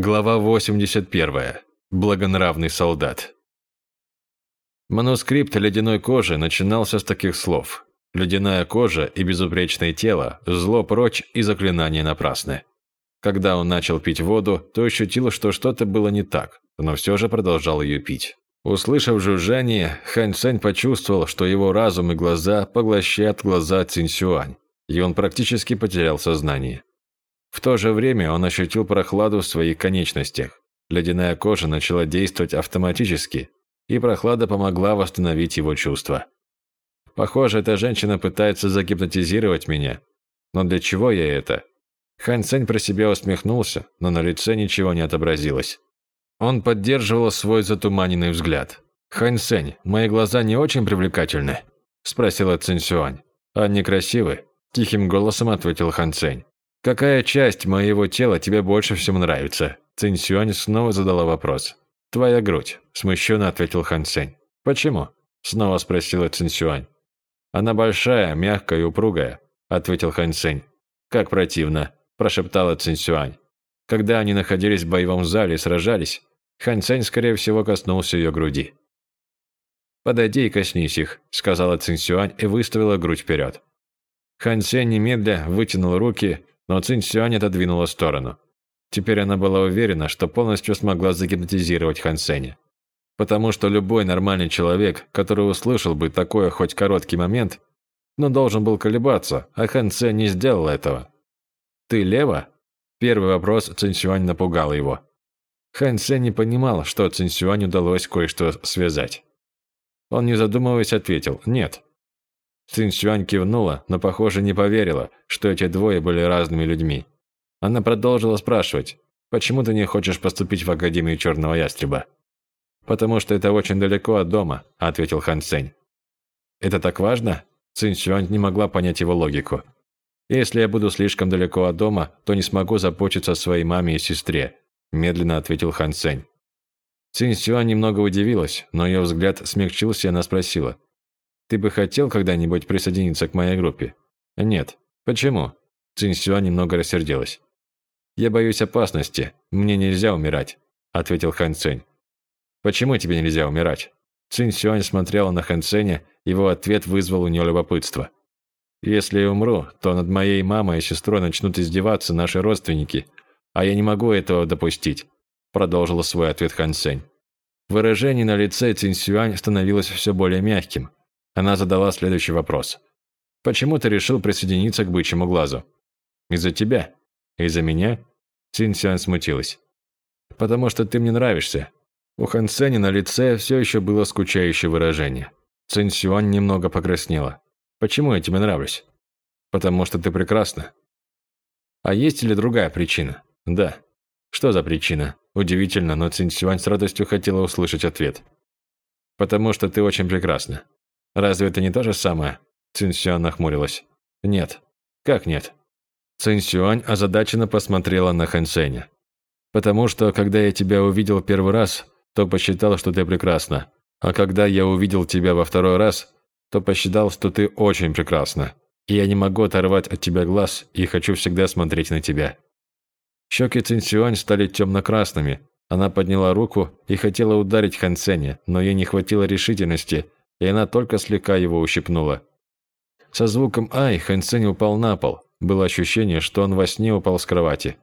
Глава 81. Благонравный солдат. Манускрипт ледяной кожи начинался с таких слов. «Ледяная кожа и безупречное тело, зло прочь и заклинание напрасны». Когда он начал пить воду, то ощутил, что что-то было не так, но все же продолжал ее пить. Услышав жужжание, Хань Цэнь почувствовал, что его разум и глаза поглощают глаза Цинсюань, и он практически потерял сознание. В то же время он ощутил прохладу в своих конечностях. Ледяная кожа начала действовать автоматически, и прохлада помогла восстановить его чувства. Похоже, эта женщина пытается загипнотизировать меня. Но для чего я это? Хань Цэнь про себя усмехнулся, но на лице ничего не отобразилось. Он поддерживал свой затуманенный взгляд. «Хань Цэнь, мои глаза не очень привлекательны?» – спросила Цинь Сюань. «Они красивы?» – тихим голосом ответил Хан Цэнь. «Какая часть моего тела тебе больше всего нравится?» Цинь Сюань снова задала вопрос. «Твоя грудь», – смущенно ответил Хан Цэнь. «Почему?» – снова спросила Цинь Сюань. «Она большая, мягкая и упругая», – ответил Хан Цэнь. «Как противно», – прошептала Цинь Сюань. Когда они находились в боевом зале и сражались, Хан Цэнь, скорее всего, коснулся ее груди. «Подойди и коснись их», – сказала Цинь Сюань и выставила грудь вперед. Хан Цэнь немедля вытянул руки но Цинь Сюань отодвинула в сторону. Теперь она была уверена, что полностью смогла загипнотизировать Хан Сеня. Потому что любой нормальный человек, который услышал бы такое хоть короткий момент, но должен был колебаться, а Хан Сень не сделал этого. «Ты лево?» Первый вопрос Цинь Сюань напугал его. Хан Сень не понимал, что Цинь Сюань удалось кое-что связать. Он, не задумываясь, ответил «нет». Цин Сюань кивнула, но, похоже, не поверила, что эти двое были разными людьми. Она продолжила спрашивать, «Почему ты не хочешь поступить в Академию Черного Ястреба?» «Потому что это очень далеко от дома», – ответил Хан Цэнь. «Это так важно?» Цин Сюань не могла понять его логику. «Если я буду слишком далеко от дома, то не смогу заботиться о своей маме и сестре», – медленно ответил Хан Цэнь. Цин Сюань немного удивилась, но ее взгляд смягчился, и она спросила – ты бы хотел когда-нибудь присоединиться к моей группе? Нет. Почему? Цинь Сюань немного рассердилась. Я боюсь опасности. Мне нельзя умирать, ответил Хан Цэнь. Почему тебе нельзя умирать? Цинь Сюань смотрела на Хан Цэня, его ответ вызвал у нее любопытство. Если я умру, то над моей мамой и сестрой начнут издеваться наши родственники, а я не могу этого допустить, продолжила свой ответ Хан Цэнь. Выражение на лице Цинь Сюань становилось все более мягким. Она задала следующий вопрос. «Почему ты решил присоединиться к бычьему глазу?» «Из-за тебя?» «Из-за меня?» Цин Сюань смутилась. «Потому что ты мне нравишься». У Хан Цэня на лице все еще было скучающее выражение. Цин Сюань немного покраснела. «Почему я тебе нравлюсь?» «Потому что ты прекрасна». «А есть ли другая причина?» «Да». «Что за причина?» Удивительно, но Цин Сюань с радостью хотела услышать ответ. «Потому что ты очень прекрасна». Разве это не то же самое? Цинсюань нахмурилась. Нет. Как нет? Цинсюань озадаченно посмотрела на Хэнсэня. Потому что, когда я тебя увидел первый раз, то посчитал, что ты прекрасна. А когда я увидел тебя во второй раз, то посчитал, что ты очень прекрасна. И я не могу оторвать от тебя глаз и хочу всегда смотреть на тебя. Щеки Цинсюань стали темно-красными. Она подняла руку и хотела ударить Хансеня, но ей не хватило решительности, и она только слегка его ущипнула. Со звуком «Ай» Хэн Цинь упал на пол. Было ощущение, что он во сне упал с кровати.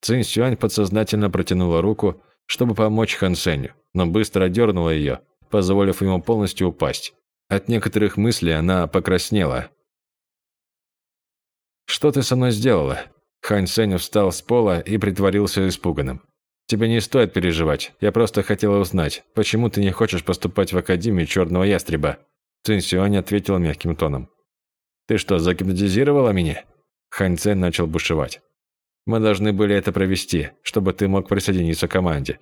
Цинь Сюань подсознательно протянула руку, чтобы помочь Хэн Циню, но быстро дернула ее, позволив ему полностью упасть. От некоторых мыслей она покраснела. «Что ты со мной сделала?» Хань Сэнь встал с пола и притворился испуганным. Тебе не стоит переживать. Я просто хотела узнать, почему ты не хочешь поступать в Академию Черного Ястреба?» Цин Сюань ответил мягким тоном. «Ты что, загипнотизировала меня?» Хань Цен начал бушевать. «Мы должны были это провести, чтобы ты мог присоединиться к команде.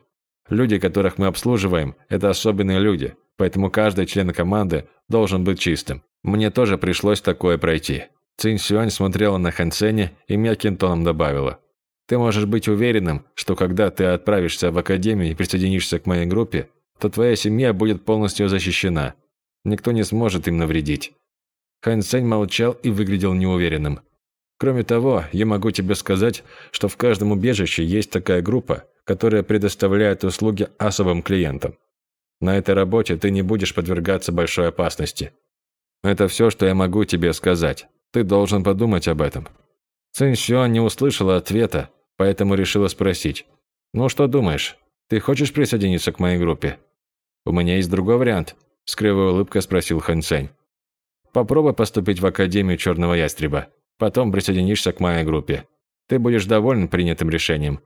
Люди, которых мы обслуживаем, это особенные люди, поэтому каждый член команды должен быть чистым. Мне тоже пришлось такое пройти». Цин Сюань смотрела на Хан Ценя и мягким тоном добавила. Ты можешь быть уверенным, что когда ты отправишься в академию и присоединишься к моей группе, то твоя семья будет полностью защищена. Никто не сможет им навредить». Хан Сень молчал и выглядел неуверенным. «Кроме того, я могу тебе сказать, что в каждом убежище есть такая группа, которая предоставляет услуги особым клиентам. На этой работе ты не будешь подвергаться большой опасности. Это все, что я могу тебе сказать. Ты должен подумать об этом». Цинь Сюань не услышала ответа, поэтому решила спросить. «Ну что думаешь, ты хочешь присоединиться к моей группе?» «У меня есть другой вариант», – с кривой улыбкой спросил Хан Цэнь. «Попробуй поступить в Академию Черного Ястреба. Потом присоединишься к моей группе. Ты будешь доволен принятым решением».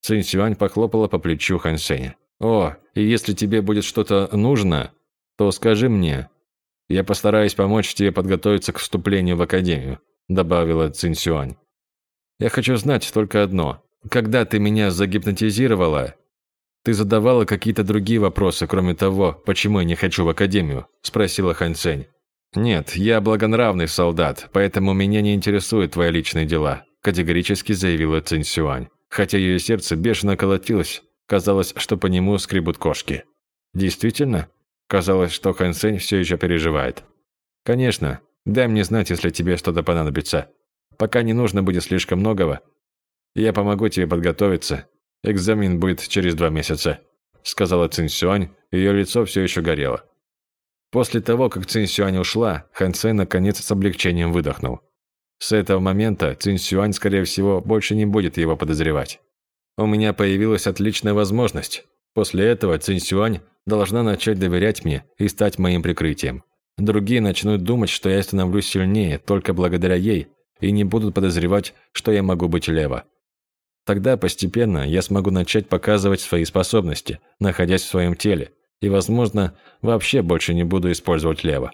Цинь Сюань похлопала по плечу Хан Сеня. «О, и если тебе будет что-то нужно, то скажи мне. Я постараюсь помочь тебе подготовиться к вступлению в Академию», добавила Цинь Сюань. «Я хочу знать только одно. Когда ты меня загипнотизировала, ты задавала какие-то другие вопросы, кроме того, почему я не хочу в Академию?» спросила Хан Цэнь. «Нет, я благонравный солдат, поэтому меня не интересуют твои личные дела», категорически заявила Цинь Сюань, хотя ее сердце бешено колотилось Казалось, что по нему скребут кошки. Действительно? Казалось, что Хан Сень все еще переживает. Конечно. Дай мне знать, если тебе что-то понадобится. Пока не нужно будет слишком многого. Я помогу тебе подготовиться. Экзамен будет через два месяца, сказала Цинь Сюань, ее лицо все еще горело. После того, как Цинь Сюань ушла, Хан Цэнь наконец с облегчением выдохнул. С этого момента Цинь Сюань, скорее всего, больше не будет его подозревать. У меня появилась отличная возможность. После этого Цинь Сюань должна начать доверять мне и стать моим прикрытием. Другие начнут думать, что я становлюсь сильнее только благодаря ей и не будут подозревать, что я могу быть лево. Тогда постепенно я смогу начать показывать свои способности, находясь в своем теле, и, возможно, вообще больше не буду использовать лево.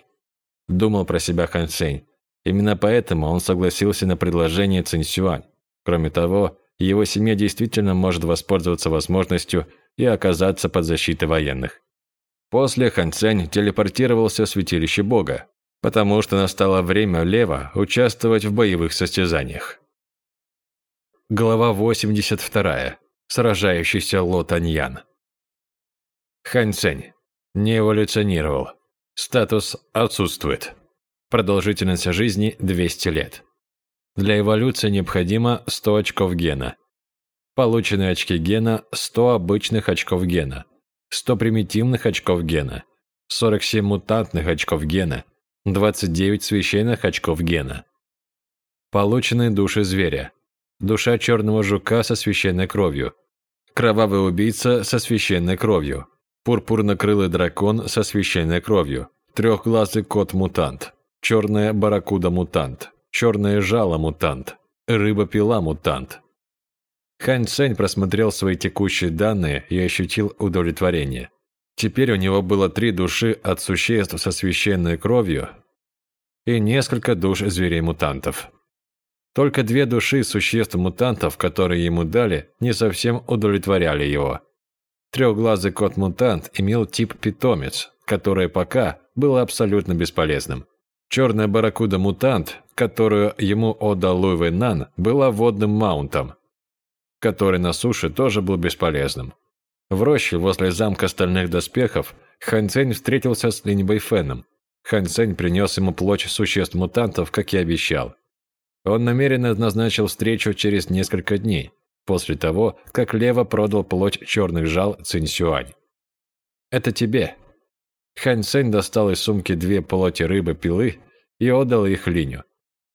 Думал про себя Хан Сень. Именно поэтому он согласился на предложение Цинь Сюань. Кроме того, его семья действительно может воспользоваться возможностью и оказаться под защитой военных. После Хан Цянь телепортировался в святилище Бога, потому что настало время Лева участвовать в боевых состязаниях. Глава 82. Сражающийся Ло Таньян. Хан Цянь не эволюционировал. Статус отсутствует. Продолжительность жизни 200 лет. Для эволюции необходимо 100 очков гена. Полученные очки гена – 100 обычных очков гена, 100 примитивных очков гена, 47 мутантных очков гена, 29 священных очков гена. Полученные души зверя. Душа черного жука со священной кровью. Кровавый убийца со священной кровью. Пурпурно-крылый дракон со священной кровью. Трехглазый кот-мутант. Черная барракуда-мутант черное жало-мутант, рыба-пила-мутант. Хань Цэнь просмотрел свои текущие данные и ощутил удовлетворение. Теперь у него было три души от существ со священной кровью и несколько душ зверей-мутантов. Только две души существ-мутантов, которые ему дали, не совсем удовлетворяли его. Трехглазый кот-мутант имел тип питомец, которое пока было абсолютно бесполезным. Черная барракуда-мутант, которую ему отдал Луи Нан, была водным маунтом, который на суше тоже был бесполезным. В роще возле замка стальных доспехов Хан Цэнь встретился с Линь Бэйфеном. Хан Цэнь принес ему плоть существ-мутантов, как и обещал. Он намеренно назначил встречу через несколько дней, после того, как Лева продал плоть черных жал Цинь Сюань. «Это тебе», Хань Цэнь достал из сумки две плоти рыбы-пилы и отдал их Линю.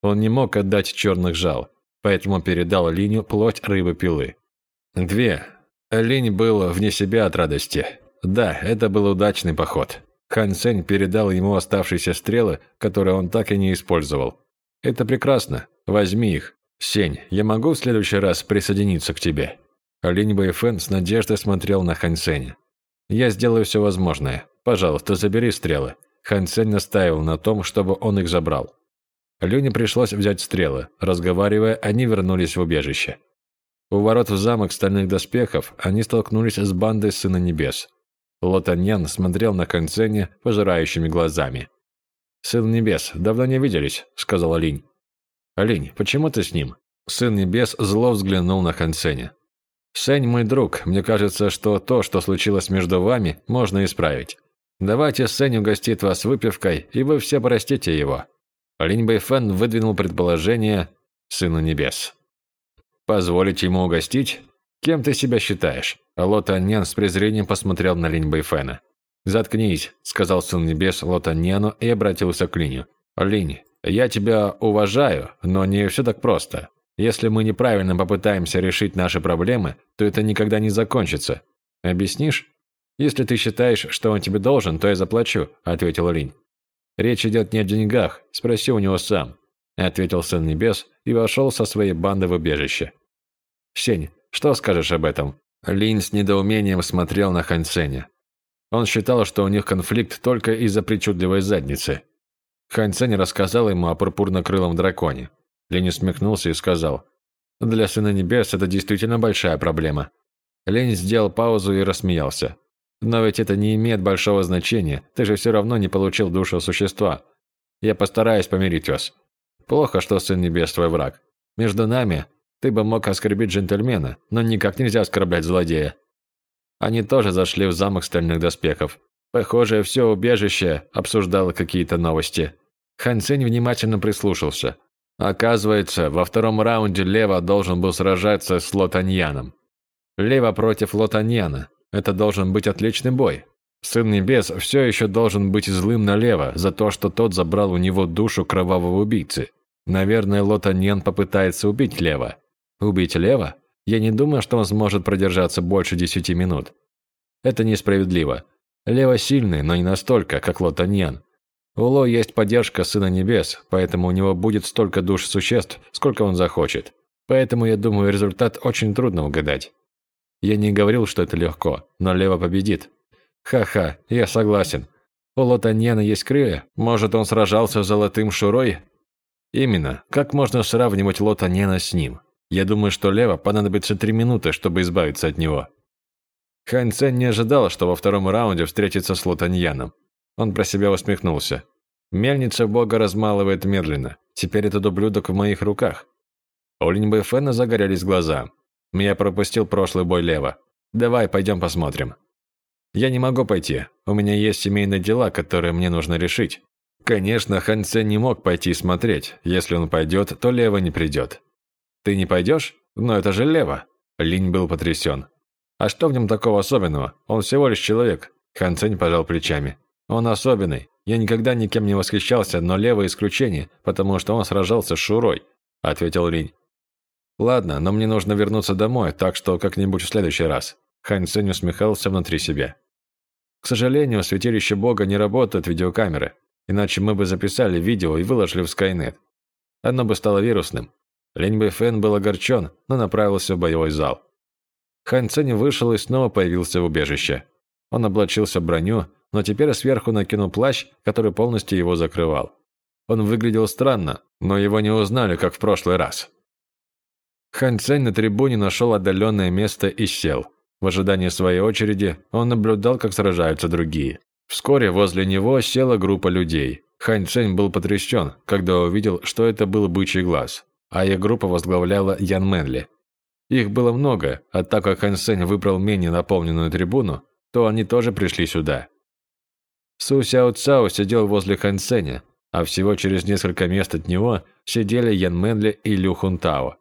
Он не мог отдать черных жал, поэтому передал Линю плоть рыбы-пилы. Две. Линь был вне себя от радости. Да, это был удачный поход. Хан Цэнь передал ему оставшиеся стрелы, которые он так и не использовал. «Это прекрасно. Возьми их. Сень, я могу в следующий раз присоединиться к тебе?» Линь Бэйфэн с надеждой смотрел на Хан Цэня. «Я сделаю все возможное. Пожалуйста, забери стрелы». Хан Цэнь настаивал на том, чтобы он их забрал. Линю пришлось взять стрелы. Разговаривая, они вернулись в убежище. У ворот в замок стальных доспехов они столкнулись с бандой Сына Небес. Лотаньян смотрел на Ханцене пожирающими глазами. «Сын Небес, давно не виделись», — сказала Линь. «Линь, почему ты с ним?» Сын Небес зло взглянул на Ханцене. «Сень мой друг, мне кажется, что то, что случилось между вами, можно исправить. Давайте Сень угостит вас выпивкой, и вы все простите его». Линь Бэйфэн выдвинул предположение «Сыну небес». «Позволить ему угостить?» Кем ты себя считаешь?» Лотаньян с презрением посмотрел на Линь Бэйфэна. «Заткнись», – сказал Сын Небес Лотаньяну и обратился к Линю. «Линь, я тебя уважаю, но не все так просто. Если мы неправильно попытаемся решить наши проблемы, то это никогда не закончится. Объяснишь? Если ты считаешь, что он тебе должен, то я заплачу, ответил Линь. Речь идет не о деньгах, спроси у него сам, ответил Сын Небес и вошел со своей бандой в убежище. Сень, что скажешь об этом? Линь с недоумением смотрел на Хань Ценя. Он считал, что у них конфликт только из-за причудливой задницы. Хань Цень рассказал ему о пурпурно-крылом драконе. Лень усмехнулся и сказал, «Для Сына Небес это действительно большая проблема». Лень сделал паузу и рассмеялся. «Но ведь это не имеет большого значения, ты же все равно не получил душу существа. Я постараюсь помирить вас. Плохо, что Сын Небес твой враг. Между нами ты бы мог оскорбить джентльмена, но никак нельзя оскорблять злодея». Они тоже зашли в замок стальных доспехов. Похоже, все убежище обсуждало какие-то новости. Хан Цинь внимательно прислушался. Оказывается, во втором раунде Лева должен был сражаться с Лотаньяном. Лева против Лотаньяна. Это должен быть отличный бой. Сын Небес все еще должен быть злым на Лева за то, что тот забрал у него душу кровавого убийцы. Наверное, Лотаньян попытается убить Лева. Убить Лева? Я не думаю, что он сможет продержаться больше десяти минут. Это несправедливо. Лева сильный, но не настолько, как Лотаньян. У Ло есть поддержка Сына Небес, поэтому у него будет столько душ существ, сколько он захочет. Поэтому, я думаю, результат очень трудно угадать. Я не говорил, что это легко, но Лева победит. Ха-ха, я согласен. У Лотаньяна есть крылья, может, он сражался с Золотым Шурой? Именно, как можно сравнивать Лотаньяна с ним? Я думаю, что Лева понадобится три минуты, чтобы избавиться от него. Хань Цен не ожидал, что во втором раунде встретится с Лотаньяном. Он про себя усмехнулся. Мельница бога размалывает медленно. Теперь этот ублюдок в моих руках. У Линьбэ Фэна загорелись глаза. Я пропустил прошлый бой Лева. Давай, пойдем посмотрим. Я не могу пойти. У меня есть семейные дела, которые мне нужно решить. Конечно, Хан не мог пойти смотреть. Если он пойдет, то Лева не придет. Ты не пойдешь? Но это же Лева. Линь был потрясен. А что в нем такого особенного? Он всего лишь человек. Хан пожал плечами. Он особенный. Я никогда никем не восхищался, но левое исключение, потому что он сражался с Шурой», – ответил Линь. «Ладно, но мне нужно вернуться домой, так что как-нибудь в следующий раз». Цинь усмехался внутри себя. «К сожалению, святилище Бога не работают видеокамеры, иначе мы бы записали видео и выложили в Скайнет. Оно бы стало вирусным». Линь Бэйфэн был огорчен, но направился в боевой зал. Хань Цинь вышел и снова появился в убежище. Он облачился в броню, но теперь сверху накинул плащ, который полностью его закрывал. Он выглядел странно, но его не узнали, как в прошлый раз. Хань Цэнь на трибуне нашел отдаленное место и сел. В ожидании своей очереди он наблюдал, как сражаются другие. Вскоре возле него села группа людей. Хань Цэнь был потрясен, когда увидел, что это был бычий глаз, а их группа возглавляла Ян Мэнли. Их было много, а так как Хань Цэнь выбрал менее наполненную трибуну, то они тоже пришли сюда. Су Сяо Цао сидел возле Хан Сеня, а всего через несколько мест от него сидели Ян Мэнли и Лю Хун Тао.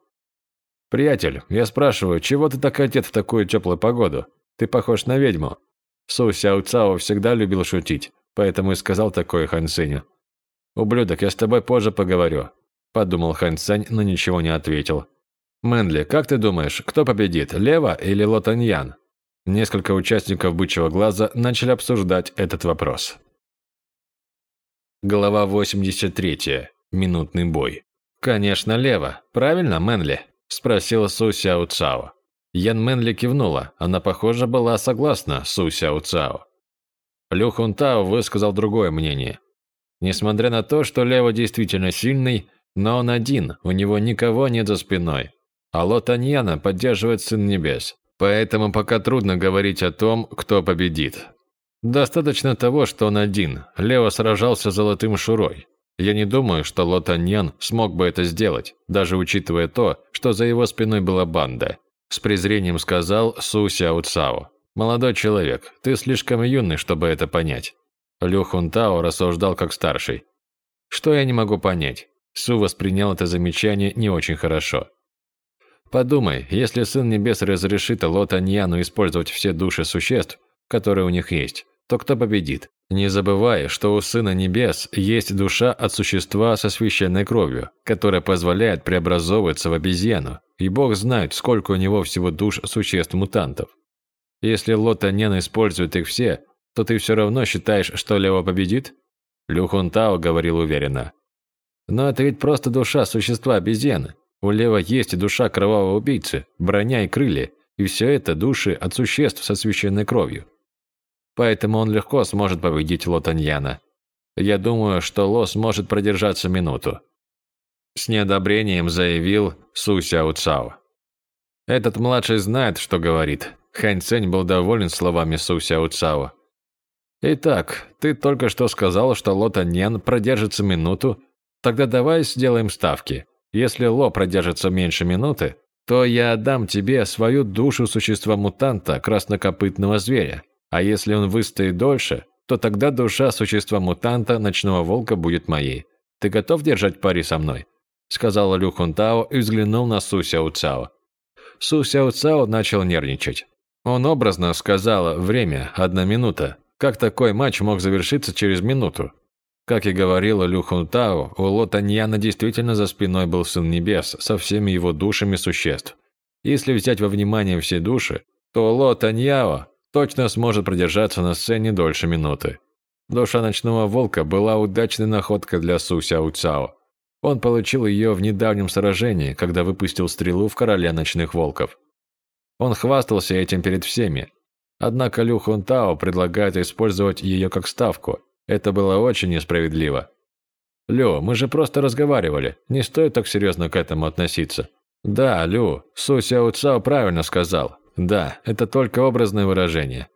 «Приятель, я спрашиваю, чего ты так одет в такую теплую погоду? Ты похож на ведьму». Су Сяо Цао всегда любил шутить, поэтому и сказал такое Хан Сеню. «Ублюдок, я с тобой позже поговорю», – подумал Хан Сень, но ничего не ответил. «Мэнли, как ты думаешь, кто победит, Лева или Лотаньян?» Несколько участников «Бычьего глаза» начали обсуждать этот вопрос. Глава 83. Минутный бой. «Конечно, лево. Правильно, Мэнли?» – спросила Су Сяо Цао. Ян Мэнли кивнула. Она, похоже, была согласна с Сяо Цао. Лю Хун Тао высказал другое мнение. Несмотря на то, что Лево действительно сильный, но он один, у него никого нет за спиной. А Ло Таньяна поддерживает Сын Небес. Поэтому пока трудно говорить о том, кто победит. Достаточно того, что он один. Лео сражался Золотым Шурой. Я не думаю, что Лотаньян смог бы это сделать, даже учитывая то, что за его спиной была банда. С презрением сказал Су Сяо Цао. «Молодой человек, ты слишком юный, чтобы это понять». Лю Хун Тао рассуждал как старший. «Что я не могу понять?» Су воспринял это замечание не очень хорошо. Подумай, если Сын Небес разрешит Лотаньяну использовать все души существ, которые у них есть, то кто победит? Не забывай, что у Сына Небес есть душа от существа со священной кровью, которая позволяет преобразовываться в обезьяну, и Бог знает, сколько у него всего душ существ-мутантов. Если Лотаньян использует их все, то ты все равно считаешь, что Лео победит? Лю Хунтао говорил уверенно. Но это ведь просто душа существа обезьяны. У Лева есть и душа кровавого убийцы, броня и крылья, и все это души от существ со священной кровью. Поэтому он легко сможет победить Лотаньяна. Я думаю, что Ло сможет продержаться минуту. С неодобрением заявил Су Сяо Цао. Этот младший знает, что говорит. Хань Цэнь был доволен словами Су Сяо Цао. Итак, ты только что сказал, что Ло Таньян продержится минуту, тогда давай сделаем ставки. Если Ло продержится меньше минуты, то я отдам тебе свою душу существа-мутанта, краснокопытного зверя. А если он выстоит дольше, то тогда душа существа-мутанта, ночного волка, будет моей. Ты готов держать пари со мной?» Сказал Лю Хунтао и взглянул на Су Сяо Цао. Су Сяо Цао начал нервничать. Он образно сказал «время, одна минута». Как такой матч мог завершиться через минуту? Как и говорила Лю Хунтао, у Ло Таньяна действительно за спиной был Сын Небес со всеми его душами существ. Если взять во внимание все души, то Ло Таньяо точно сможет продержаться на сцене дольше минуты. Душа Ночного Волка была удачной находкой для Су Сяо Цао. Он получил ее в недавнем сражении, когда выпустил стрелу в Короля Ночных Волков. Он хвастался этим перед всеми. Однако Лю Хунтао предлагает использовать ее как ставку, это было очень несправедливо. Лю, мы же просто разговаривали. Не стоит так серьезно к этому относиться. Да, Лю, Су Сяо Цао правильно сказал. Да, это только образное выражение.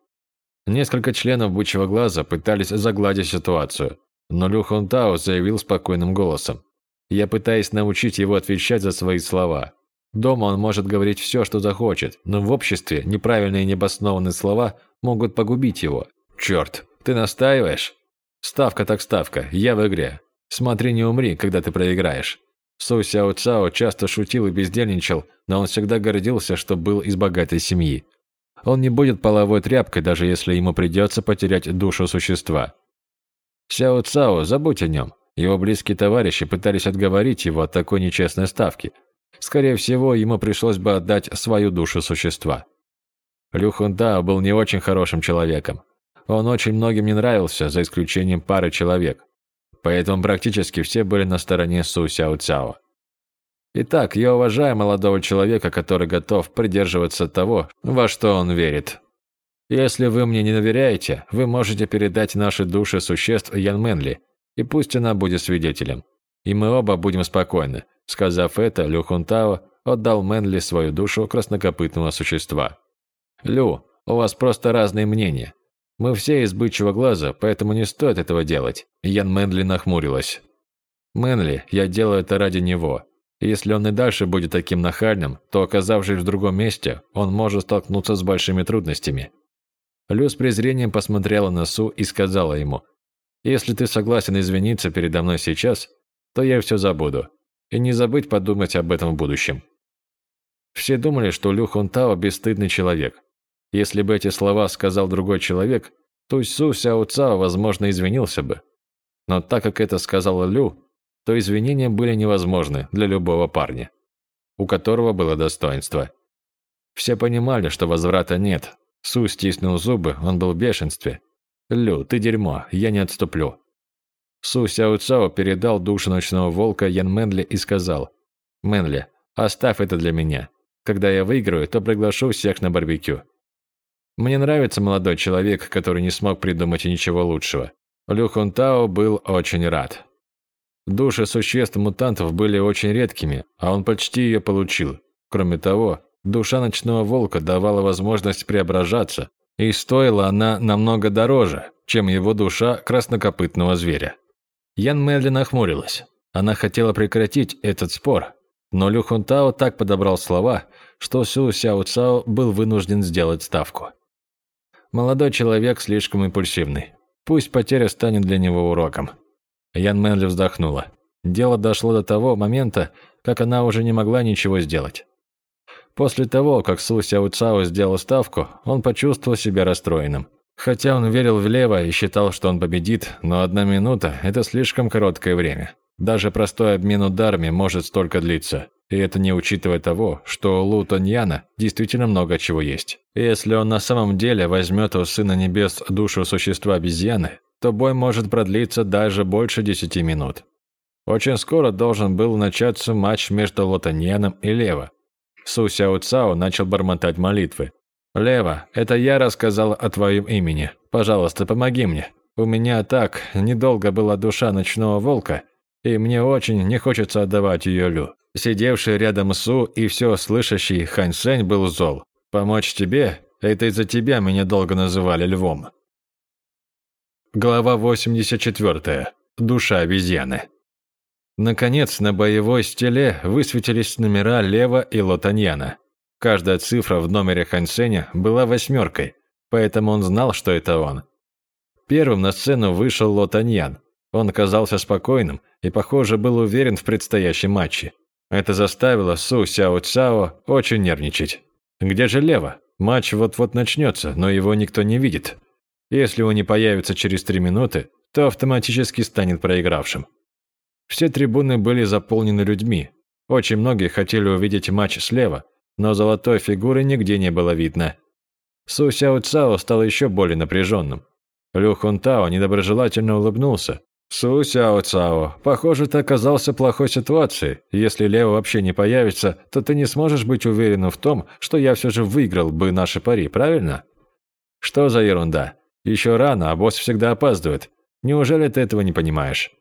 Несколько членов бычьего глаза пытались загладить ситуацию, но Лю Хунтао заявил спокойным голосом. Я пытаюсь научить его отвечать за свои слова. Дома он может говорить все, что захочет, но в обществе неправильные и необоснованные слова могут погубить его. Черт, ты настаиваешь? Ставка так ставка, я в игре. Смотри, не умри, когда ты проиграешь. Су Сяо Цао часто шутил и бездельничал, но он всегда гордился, что был из богатой семьи. Он не будет половой тряпкой, даже если ему придется потерять душу существа. Сяо Цао, забудь о нем. Его близкие товарищи пытались отговорить его от такой нечестной ставки. Скорее всего, ему пришлось бы отдать свою душу существа. Лю Хунтао был не очень хорошим человеком. Он очень многим не нравился, за исключением пары человек. Поэтому практически все были на стороне Су Сяо Цяо. Итак, я уважаю молодого человека, который готов придерживаться того, во что он верит. Если вы мне не доверяете, вы можете передать наши души существ Ян Мэнли, и пусть она будет свидетелем. И мы оба будем спокойны. Сказав это, Лю Хунтао отдал Мэнли свою душу краснокопытного существа. Лю, у вас просто разные мнения. Мы все из бычьего глаза, поэтому не стоит этого делать. Ян Мэнли нахмурилась. Мэнли, я делаю это ради него. Если он и дальше будет таким нахальным, то, оказавшись в другом месте, он может столкнуться с большими трудностями. Лю с презрением посмотрела на Су и сказала ему, «Если ты согласен извиниться передо мной сейчас, то я все забуду. И не забыть подумать об этом в будущем». Все думали, что Лю Хунтао бесстыдный человек. Если бы эти слова сказал другой человек, то Су Сяо Цао, возможно, извинился бы. Но так как это сказала Лю, то извинения были невозможны для любого парня, у которого было достоинство. Все понимали, что возврата нет. Су стиснул зубы, он был в бешенстве. «Лю, ты дерьмо, я не отступлю». Су Сяо Цао передал душу ночного волка Ян Мэнли и сказал, «Мэнли, оставь это для меня. Когда я выиграю, то приглашу всех на барбекю. Мне нравится молодой человек, который не смог придумать ничего лучшего. Лю Хунтао был очень рад. Души существ-мутантов были очень редкими, а он почти ее получил. Кроме того, душа ночного волка давала возможность преображаться, и стоила она намного дороже, чем его душа краснокопытного зверя. Ян медленно нахмурилась. Она хотела прекратить этот спор, но Лю Хунтао так подобрал слова, что Су Сяо Цао был вынужден сделать ставку. Молодой человек слишком импульсивный. Пусть потеря станет для него уроком. Ян Мэнли вздохнула. Дело дошло до того момента, как она уже не могла ничего сделать. После того, как Су Сяо Цао сделал ставку, он почувствовал себя расстроенным. Хотя он верил в Лево и считал, что он победит, но одна минута – это слишком короткое время. Даже простой обмен ударами может столько длиться. И это не учитывая того, что у Лу Тоньяна действительно много чего есть. Если он на самом деле возьмет у Сына Небес душу существа обезьяны, то бой может продлиться даже больше десяти минут. Очень скоро должен был начаться матч между Лотаньяном и Лево. Су Сяо Цао начал бормотать молитвы, «Лева, это я рассказал о твоем имени. Пожалуйста, помоги мне. У меня так недолго была душа ночного волка, и мне очень не хочется отдавать ее Лю». Сидевший рядом Су и все слышащий Хань Сень был зол. «Помочь тебе? Это из-за тебя меня долго называли львом». Глава 84. Душа обезьяны. Наконец, на боевой стеле высветились номера Лева и Лотаньяна. Каждая цифра в номере Хансеня была восьмеркой, поэтому он знал, что это он. Первым на сцену вышел Лотаньян. Он казался спокойным и, похоже, был уверен в предстоящем матче. Это заставило Су Сяо Цао очень нервничать. Где же Лева? Матч вот-вот начнется, но его никто не видит. Если он не появится через три минуты, то автоматически станет проигравшим. Все трибуны были заполнены людьми. Очень многие хотели увидеть матч слева, но золотой фигуры нигде не было видно. Су Сяо Цао стал еще более напряженным. Лю Хун Тао недоброжелательно улыбнулся. «Су Сяо Цао, похоже, ты оказался в плохой ситуации. Если Лео вообще не появится, то ты не сможешь быть уверенным в том, что я все же выиграл бы наши пари, правильно?» «Что за ерунда? Еще рано, а босс всегда опаздывает. Неужели ты этого не понимаешь?»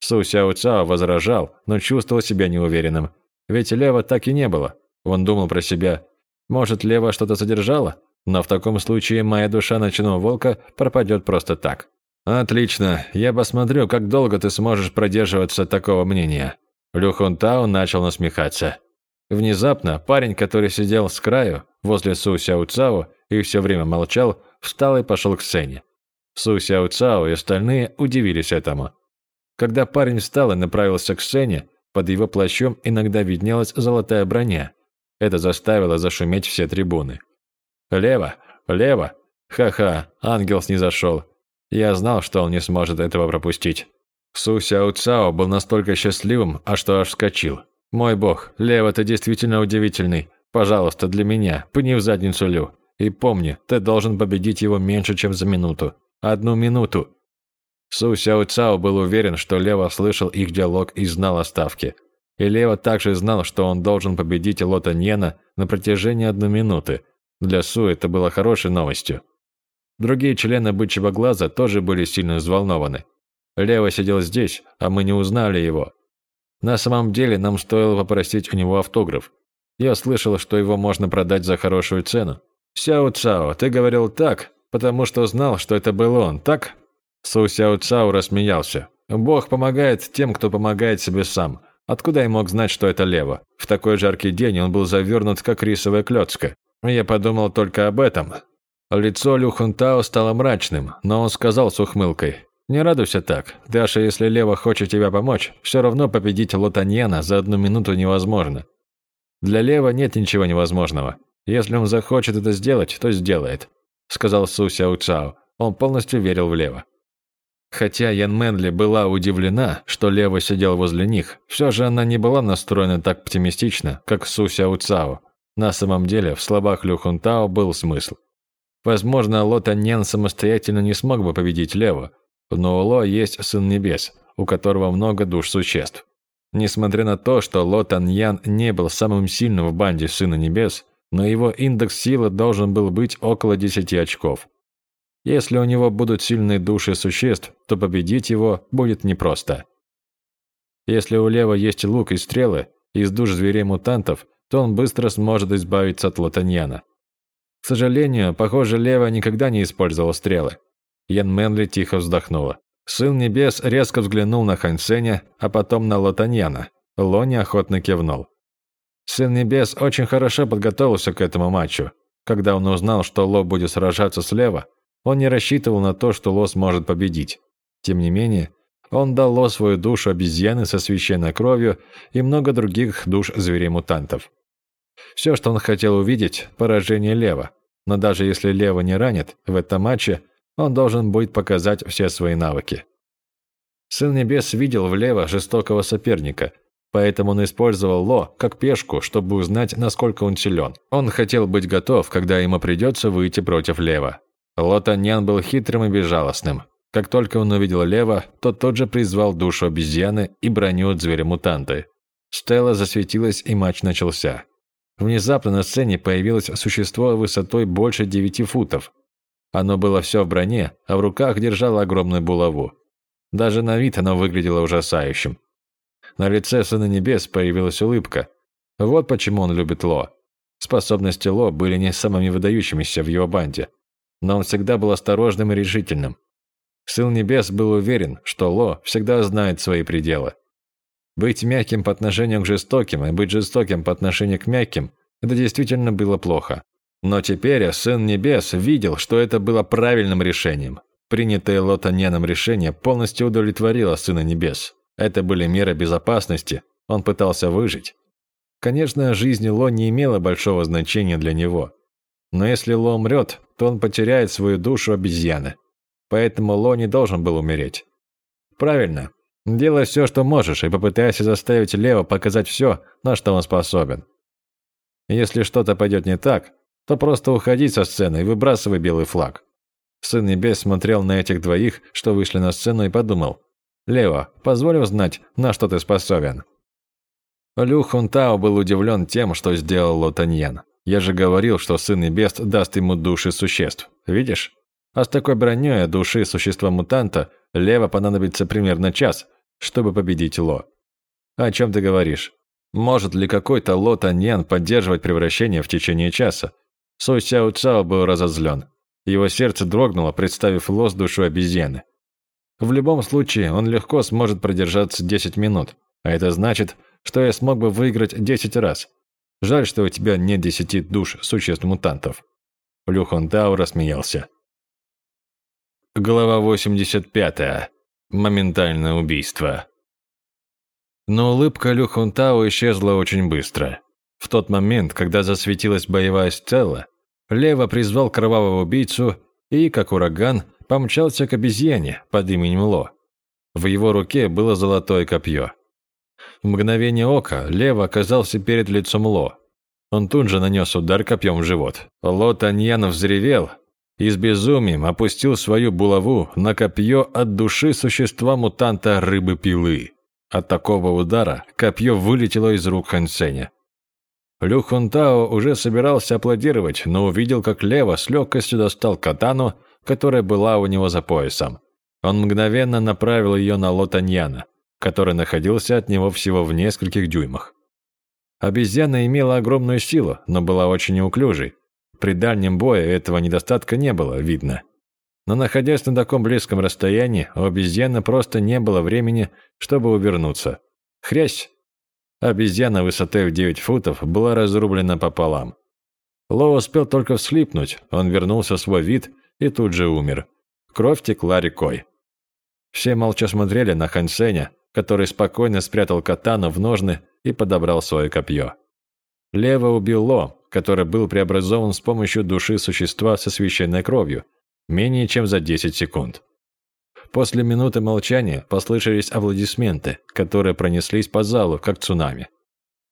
Су Сяо Цао возражал, но чувствовал себя неуверенным. Ведь Лева так и не было. Он думал про себя. Может, Лева что-то содержала? Но в таком случае моя душа ночного волка пропадет просто так. Отлично, я посмотрю, как долго ты сможешь продерживаться такого мнения. Лю Хун Тао начал насмехаться. Внезапно парень, который сидел с краю, возле Су Сяо Цао и все время молчал, встал и пошел к сцене. Су Сяо Цао и остальные удивились этому. Когда парень встал и направился к сцене, под его плащом иногда виднелась золотая броня, это заставило зашуметь все трибуны. «Лево! Лево! Ха-ха, ангел снизошел. Я знал, что он не сможет этого пропустить». Су Сяо Цао был настолько счастливым, а что аж вскочил. «Мой бог, Лево, ты действительно удивительный. Пожалуйста, для меня, пни в задницу Лю. И помни, ты должен победить его меньше, чем за минуту. Одну минуту». Су Сяо Цао был уверен, что Лево слышал их диалог и знал о ставке. И Лео также знал, что он должен победить Лота Ньена на протяжении одной минуты. Для Су это было хорошей новостью. Другие члены бычьего глаза тоже были сильно взволнованы. Лео сидел здесь, а мы не узнали его. На самом деле нам стоило попросить у него автограф. Я слышал, что его можно продать за хорошую цену. «Сяо Цао, ты говорил так, потому что знал, что это был он, так?» Су Сяо Цао рассмеялся. «Бог помогает тем, кто помогает себе сам. Откуда я мог знать, что это Лево? В такой жаркий день он был завернут, как рисовая клетка. Я подумал только об этом. Лицо Лю Хунтао стало мрачным, но он сказал с ухмылкой. «Не радуйся так. Даже если Лево хочет тебе помочь, все равно победить Лотаньяна за одну минуту невозможно. Для Лева нет ничего невозможного. Если он захочет это сделать, то сделает», – сказал Су Сяо Цао. Он полностью верил в Лева. Хотя Ян Мэнли была удивлена, что Лева сидел возле них, все же она не была настроена так оптимистично, как Су Сяо Цао. На самом деле, в словах Лю Хун Тао был смысл. Возможно, Ло Таньян самостоятельно не смог бы победить Лева, но у Ло есть Сын Небес, у которого много душ существ. Несмотря на то, что Ло Таньян не был самым сильным в банде Сына Небес, но его индекс силы должен был быть около 10 очков. Если у него будут сильные души существ, то победить его будет непросто. Если у Лева есть лук и стрелы из душ зверей-мутантов, то он быстро сможет избавиться от Лотаньяна. К сожалению, похоже, Лева никогда не использовал стрелы. Ян Мэнли тихо вздохнула. Сын Небес резко взглянул на Хансеня, а потом на Лотаньяна. Ло неохотно кивнул. Сын Небес очень хорошо подготовился к этому матчу. Когда он узнал, что Ло будет сражаться слева, он не рассчитывал на то, что Лос может победить. Тем не менее, он дал Ло свою душу обезьяны со священной кровью и много других душ зверей-мутантов. Все, что он хотел увидеть – поражение Лева. Но даже если Лева не ранит в этом матче, он должен будет показать все свои навыки. Сын Небес видел в Лева жестокого соперника, поэтому он использовал Ло как пешку, чтобы узнать, насколько он силен. Он хотел быть готов, когда ему придется выйти против Лева. Ло Таньян был хитрым и безжалостным. Как только он увидел Лева, тот тут же призвал душу обезьяны и броню зверя-мутанты. Стелла засветилась, и матч начался. Внезапно на сцене появилось существо высотой больше девяти футов. Оно было все в броне, а в руках держало огромную булаву. Даже на вид оно выглядело ужасающим. На лице Сына Небес появилась улыбка. Вот почему он любит Ло. Способности Ло были не самыми выдающимися в его банде, но он всегда был осторожным и решительным. Сын Небес был уверен, что Ло всегда знает свои пределы. Быть мягким по отношению к жестоким и быть жестоким по отношению к мягким – это действительно было плохо. Но теперь Сын Небес видел, что это было правильным решением. Принятое Лотаньяном решение полностью удовлетворило Сына Небес. Это были меры безопасности, он пытался выжить. Конечно, жизнь Ло не имела большого значения для него. Но если Ло умрет, то он потеряет свою душу обезьяны. Поэтому Ло не должен был умереть. Правильно. Делай все, что можешь, и попытайся заставить Лео показать все, на что он способен. Если что-то пойдет не так, то просто уходи со сцены и выбрасывай белый флаг. Сын Небес смотрел на этих двоих, что вышли на сцену, и подумал. «Лео, позволь узнать, на что ты способен». Лю Хунтао был удивлен тем, что сделал Лотаньян. «Я же говорил, что Сын Небес даст ему души существ. Видишь? А с такой броней души существа-мутанта Лево понадобится примерно час, чтобы победить Ло. О чем ты говоришь? Может ли какой-то Ло Таньян поддерживать превращение в течение часа? Су Сяо Цао был разозлен. Его сердце дрогнуло, представив Ло с душой обезьяны. В любом случае, он легко сможет продержаться 10 минут, а это значит, что я смог бы выиграть 10 раз. Жаль, что у тебя нет 10 душ существ-мутантов. Лю Хон Тао рассмеялся. Глава 85. Моментальное убийство. Но улыбка Лю Хон Тао исчезла очень быстро. В тот момент, когда засветилась боевая стела, Лева призвал кровавого убийцу и, как ураган, помчался к обезьяне под именем Ло. В его руке было золотое копье. В мгновение ока Лева оказался перед лицом Ло. Он тут же нанес удар копьем в живот. Ло Таньян взревел и с безумием опустил свою булаву на копье от души существа-мутанта рыбы-пилы. От такого удара копье вылетело из рук Хансеня. Лю Хунтао уже собирался аплодировать, но увидел, как Лева с легкостью достал катану, которая была у него за поясом. Он мгновенно направил ее на Лотаньяна, который находился от него всего в нескольких дюймах. Обезьяна имела огромную силу, но была очень неуклюжей. При дальнем бое этого недостатка не было видно. Но находясь на таком близком расстоянии, у обезьяны просто не было времени, чтобы увернуться. Хрясь! Обезьяна высотой в 9 футов была разрублена пополам. Ло успел только всхлипнуть, он вернулся в свой вид и тут же умер. Кровь текла рекой. Все молча смотрели на Хансеня, который спокойно спрятал катану в ножны и подобрал свое копье. Лево убил Ло, который был преобразован с помощью души существа со священной кровью, менее чем за 10 секунд. После минуты молчания послышались аплодисменты, которые пронеслись по залу, как цунами.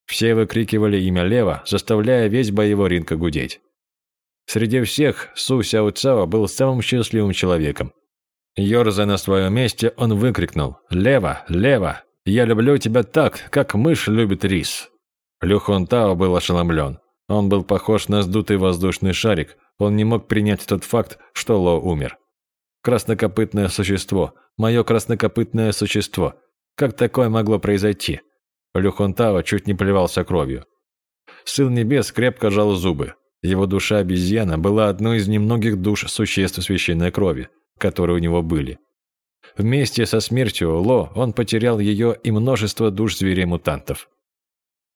Все выкрикивали имя Лева, заставляя весь боевой ринг гудеть. Среди всех Су Сяо Цао был самым счастливым человеком. Ёрзая на своем месте, он выкрикнул «Лева! Лева! Я люблю тебя так, как мышь любит рис!» Лю Тао был ошеломлен. Он был похож на сдутый воздушный шарик, он не мог принять тот факт, что Ло умер. Краснокопытное существо. Мое краснокопытное существо. Как такое могло произойти? Люхонтава чуть не плевался кровью. Сын Небес крепко жал зубы. Его душа обезьяна была одной из немногих душ существ священной крови, которые у него были. Вместе со смертью Ло он потерял ее и множество душ зверей-мутантов.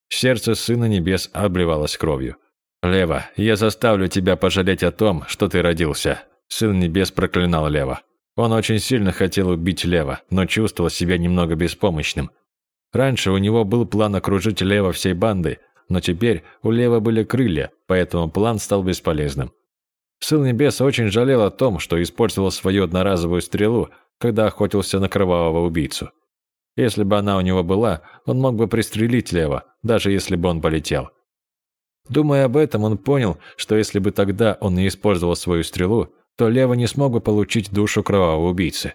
Сердце Сына Небес обливалось кровью. «Лева, я заставлю тебя пожалеть о том, что ты родился», Сын Небес проклинал Лева. Он очень сильно хотел убить Лева, но чувствовал себя немного беспомощным. Раньше у него был план окружить Лева всей бандой, но теперь у Лева были крылья, поэтому план стал бесполезным. Сын Небес очень жалел о том, что использовал свою одноразовую стрелу, когда охотился на кровавого убийцу. Если бы она у него была, он мог бы пристрелить Лева, даже если бы он полетел. Думая об этом, он понял, что если бы тогда он не использовал свою стрелу, то Лева не смог бы получить душу кровавого убийцы.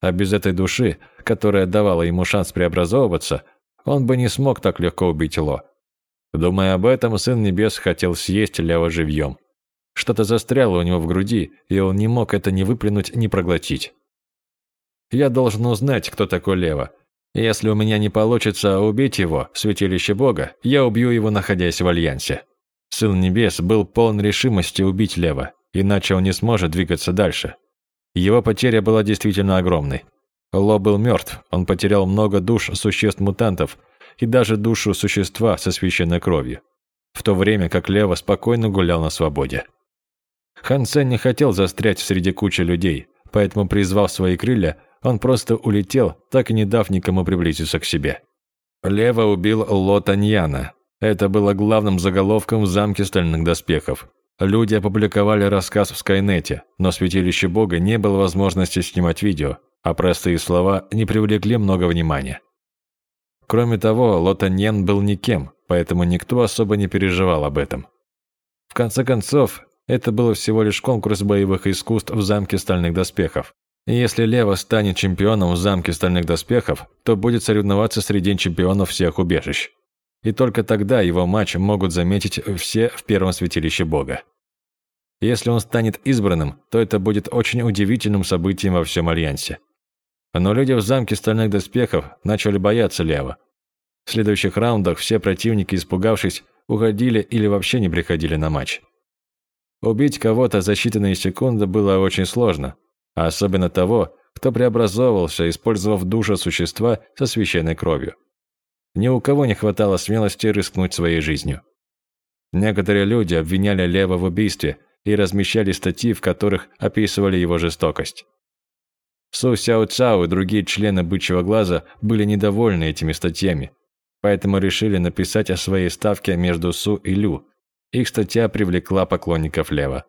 А без этой души, которая давала ему шанс преобразовываться, он бы не смог так легко убить Ло. Думая об этом, Сын Небес хотел съесть Лева живьем. Что-то застряло у него в груди, и он не мог это ни выплюнуть, ни проглотить. Я должен узнать, кто такой Лева. Если у меня не получится убить его, святилище Бога, я убью его, находясь в Альянсе. Сын Небес был полон решимости убить Лева, иначе он не сможет двигаться дальше. Его потеря была действительно огромной. Ло был мертв, он потерял много душ существ-мутантов и даже душу существа со священной кровью, в то время как Лева спокойно гулял на свободе. Хан Сен не хотел застрять среди кучи людей, поэтому призвал свои крылья, он просто улетел, так и не дав никому приблизиться к себе. Лева убил Ло Таньяна. Это было главным заголовком в замке стальных доспехов. Люди опубликовали рассказ в Скайнете, но святилище Бога не было возможности снимать видео, а простые слова не привлекли много внимания. Кроме того, Лотаньен был никем, поэтому никто особо не переживал об этом. В конце концов, это был всего лишь конкурс боевых искусств в замке стальных доспехов. Если Лева станет чемпионом в замке стальных доспехов, то будет соревноваться среди чемпионов всех убежищ. И только тогда его матч могут заметить все в первом святилище Бога. Если он станет избранным, то это будет очень удивительным событием во всем Альянсе. Но люди в замке стальных доспехов начали бояться Лева. В следующих раундах все противники, испугавшись, уходили или вообще не приходили на матч. Убить кого-то за считанные секунды было очень сложно, а особенно того, кто преобразовывался, использовав душу существа со священной кровью. Ни у кого не хватало смелости рискнуть своей жизнью. Некоторые люди обвиняли Лева в убийстве и размещали статьи, в которых описывали его жестокость. Су Сяо Цао и другие члены «Бычьего глаза» были недовольны этими статьями, поэтому решили написать о своей ставке между Су и Лю. Их статья привлекла поклонников Лева.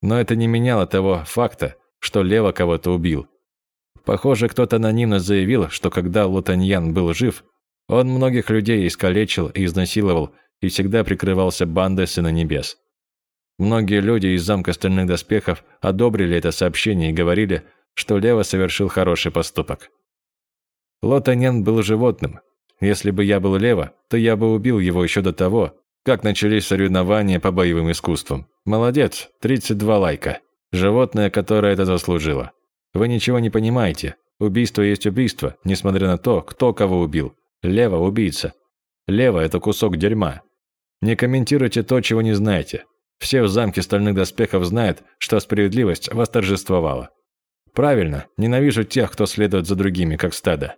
Но это не меняло того факта, что Лева кого-то убил. Похоже, кто-то анонимно заявил, что когда Лутаньян был жив, он многих людей искалечил и изнасиловал и всегда прикрывался бандой Сына Небес. Многие люди из замка Стальных Доспехов одобрили это сообщение и говорили, что Лева совершил хороший поступок. Лотанен был животным. Если бы я был Лева, то я бы убил его еще до того, как начались соревнования по боевым искусствам. Молодец, 32 лайка. Животное, которое это заслужило. Вы ничего не понимаете. Убийство есть убийство, несмотря на то, кто кого убил. Лева – убийца. Лева – это кусок дерьма. Не комментируйте то, чего не знаете. Все в замке стальных доспехов знают, что справедливость восторжествовала. Правильно, ненавижу тех, кто следует за другими, как стадо.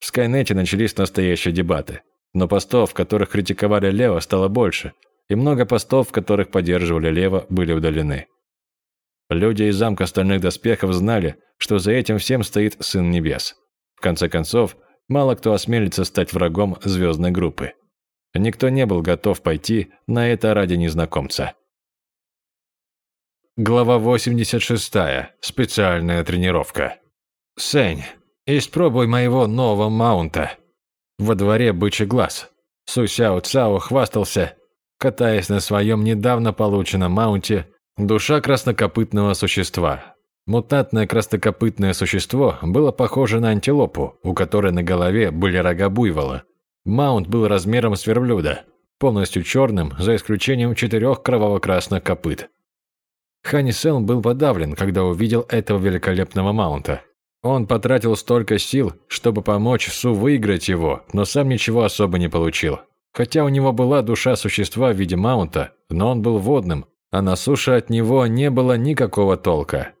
В Скайнете начались настоящие дебаты. Но постов, в которых критиковали Лева, стало больше, и много постов, в которых поддерживали Лева, были удалены. Люди из замка Стальных Доспехов знали, что за этим всем стоит Сын Небес. В конце концов, мало кто осмелится стать врагом звездной группы. Никто не был готов пойти на это ради незнакомца. Глава 86. Специальная тренировка. Сень, испробуй моего нового маунта. Во дворе бычий глаз. Сусяо Цао хвастался, катаясь на своем недавно полученном маунте душа краснокопытного существа. Мутантное краснокопытное существо было похоже на антилопу, у которой на голове были рога буйвола. Маунт был размером с верблюда, полностью черным, за исключением четырех кроваво-красных копыт. Хани Сел был подавлен, когда увидел этого великолепного маунта. Он потратил столько сил, чтобы помочь Су выиграть его, но сам ничего особо не получил. Хотя у него была душа существа в виде маунта, но он был водным, а на суше от него не было никакого толка.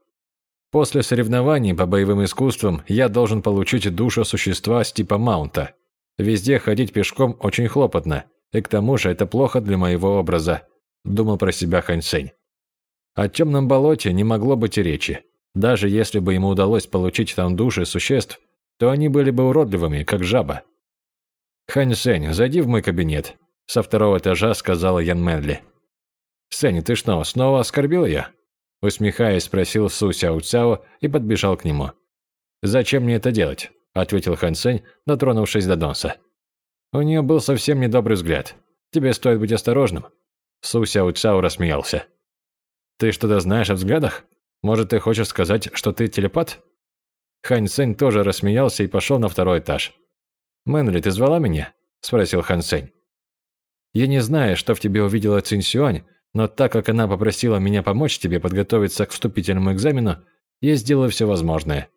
После соревнований по боевым искусствам я должен получить душу существа с типа маунта. Везде ходить пешком очень хлопотно, и к тому же это плохо для моего образа, думал про себя Хань Сень. О темном болоте не могло быть и речи. Даже если бы ему удалось получить там души существ, то они были бы уродливыми, как жаба. «Хань Сень, зайди в мой кабинет. – со второго этажа сказала Ян Мэнли. «Сэнни, ты что, снова оскорбил я?» Усмехаясь, спросил Су Сяо Цао и подбежал к нему. «Зачем мне это делать?» – ответил Хан Сень, дотронувшись до Донса. У нее был совсем недобрый взгляд. «Тебе стоит быть осторожным». Су Сяо Цао рассмеялся. «Ты что-то знаешь о взглядах? Может, ты хочешь сказать, что ты телепат?» Хань Сень тоже рассмеялся и пошел на второй этаж. «Мэнли, ты звала меня?» – спросил Хан Сень. «Я не знаю, что в тебе увидела Цинь Сюань, но так как она попросила меня помочь тебе подготовиться к вступительному экзамену, я сделаю все возможное.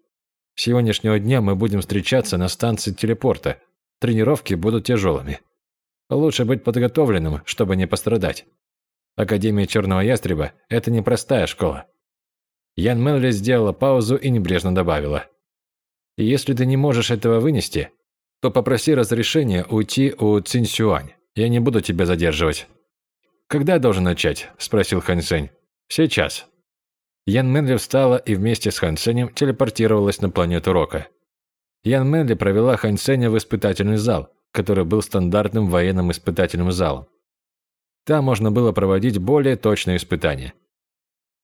С сегодняшнего дня мы будем встречаться на станции телепорта. Тренировки будут тяжелыми. Лучше быть подготовленным, чтобы не пострадать. Академия Черного Ястреба – это непростая школа. Ян Мэнли сделала паузу и небрежно добавила. «Если ты не можешь этого вынести, то попроси разрешения уйти у Цинсюань. Я не буду тебя задерживать». «Когда я должен начать?» – спросил Хан Сень. «Сейчас». Ян Мэнли встала и вместе с Хан Сенем телепортировалась на планету Рока. Ян Мэнли провела Хан Сеня в испытательный зал, который был стандартным военным испытательным залом. Там можно было проводить более точные испытания.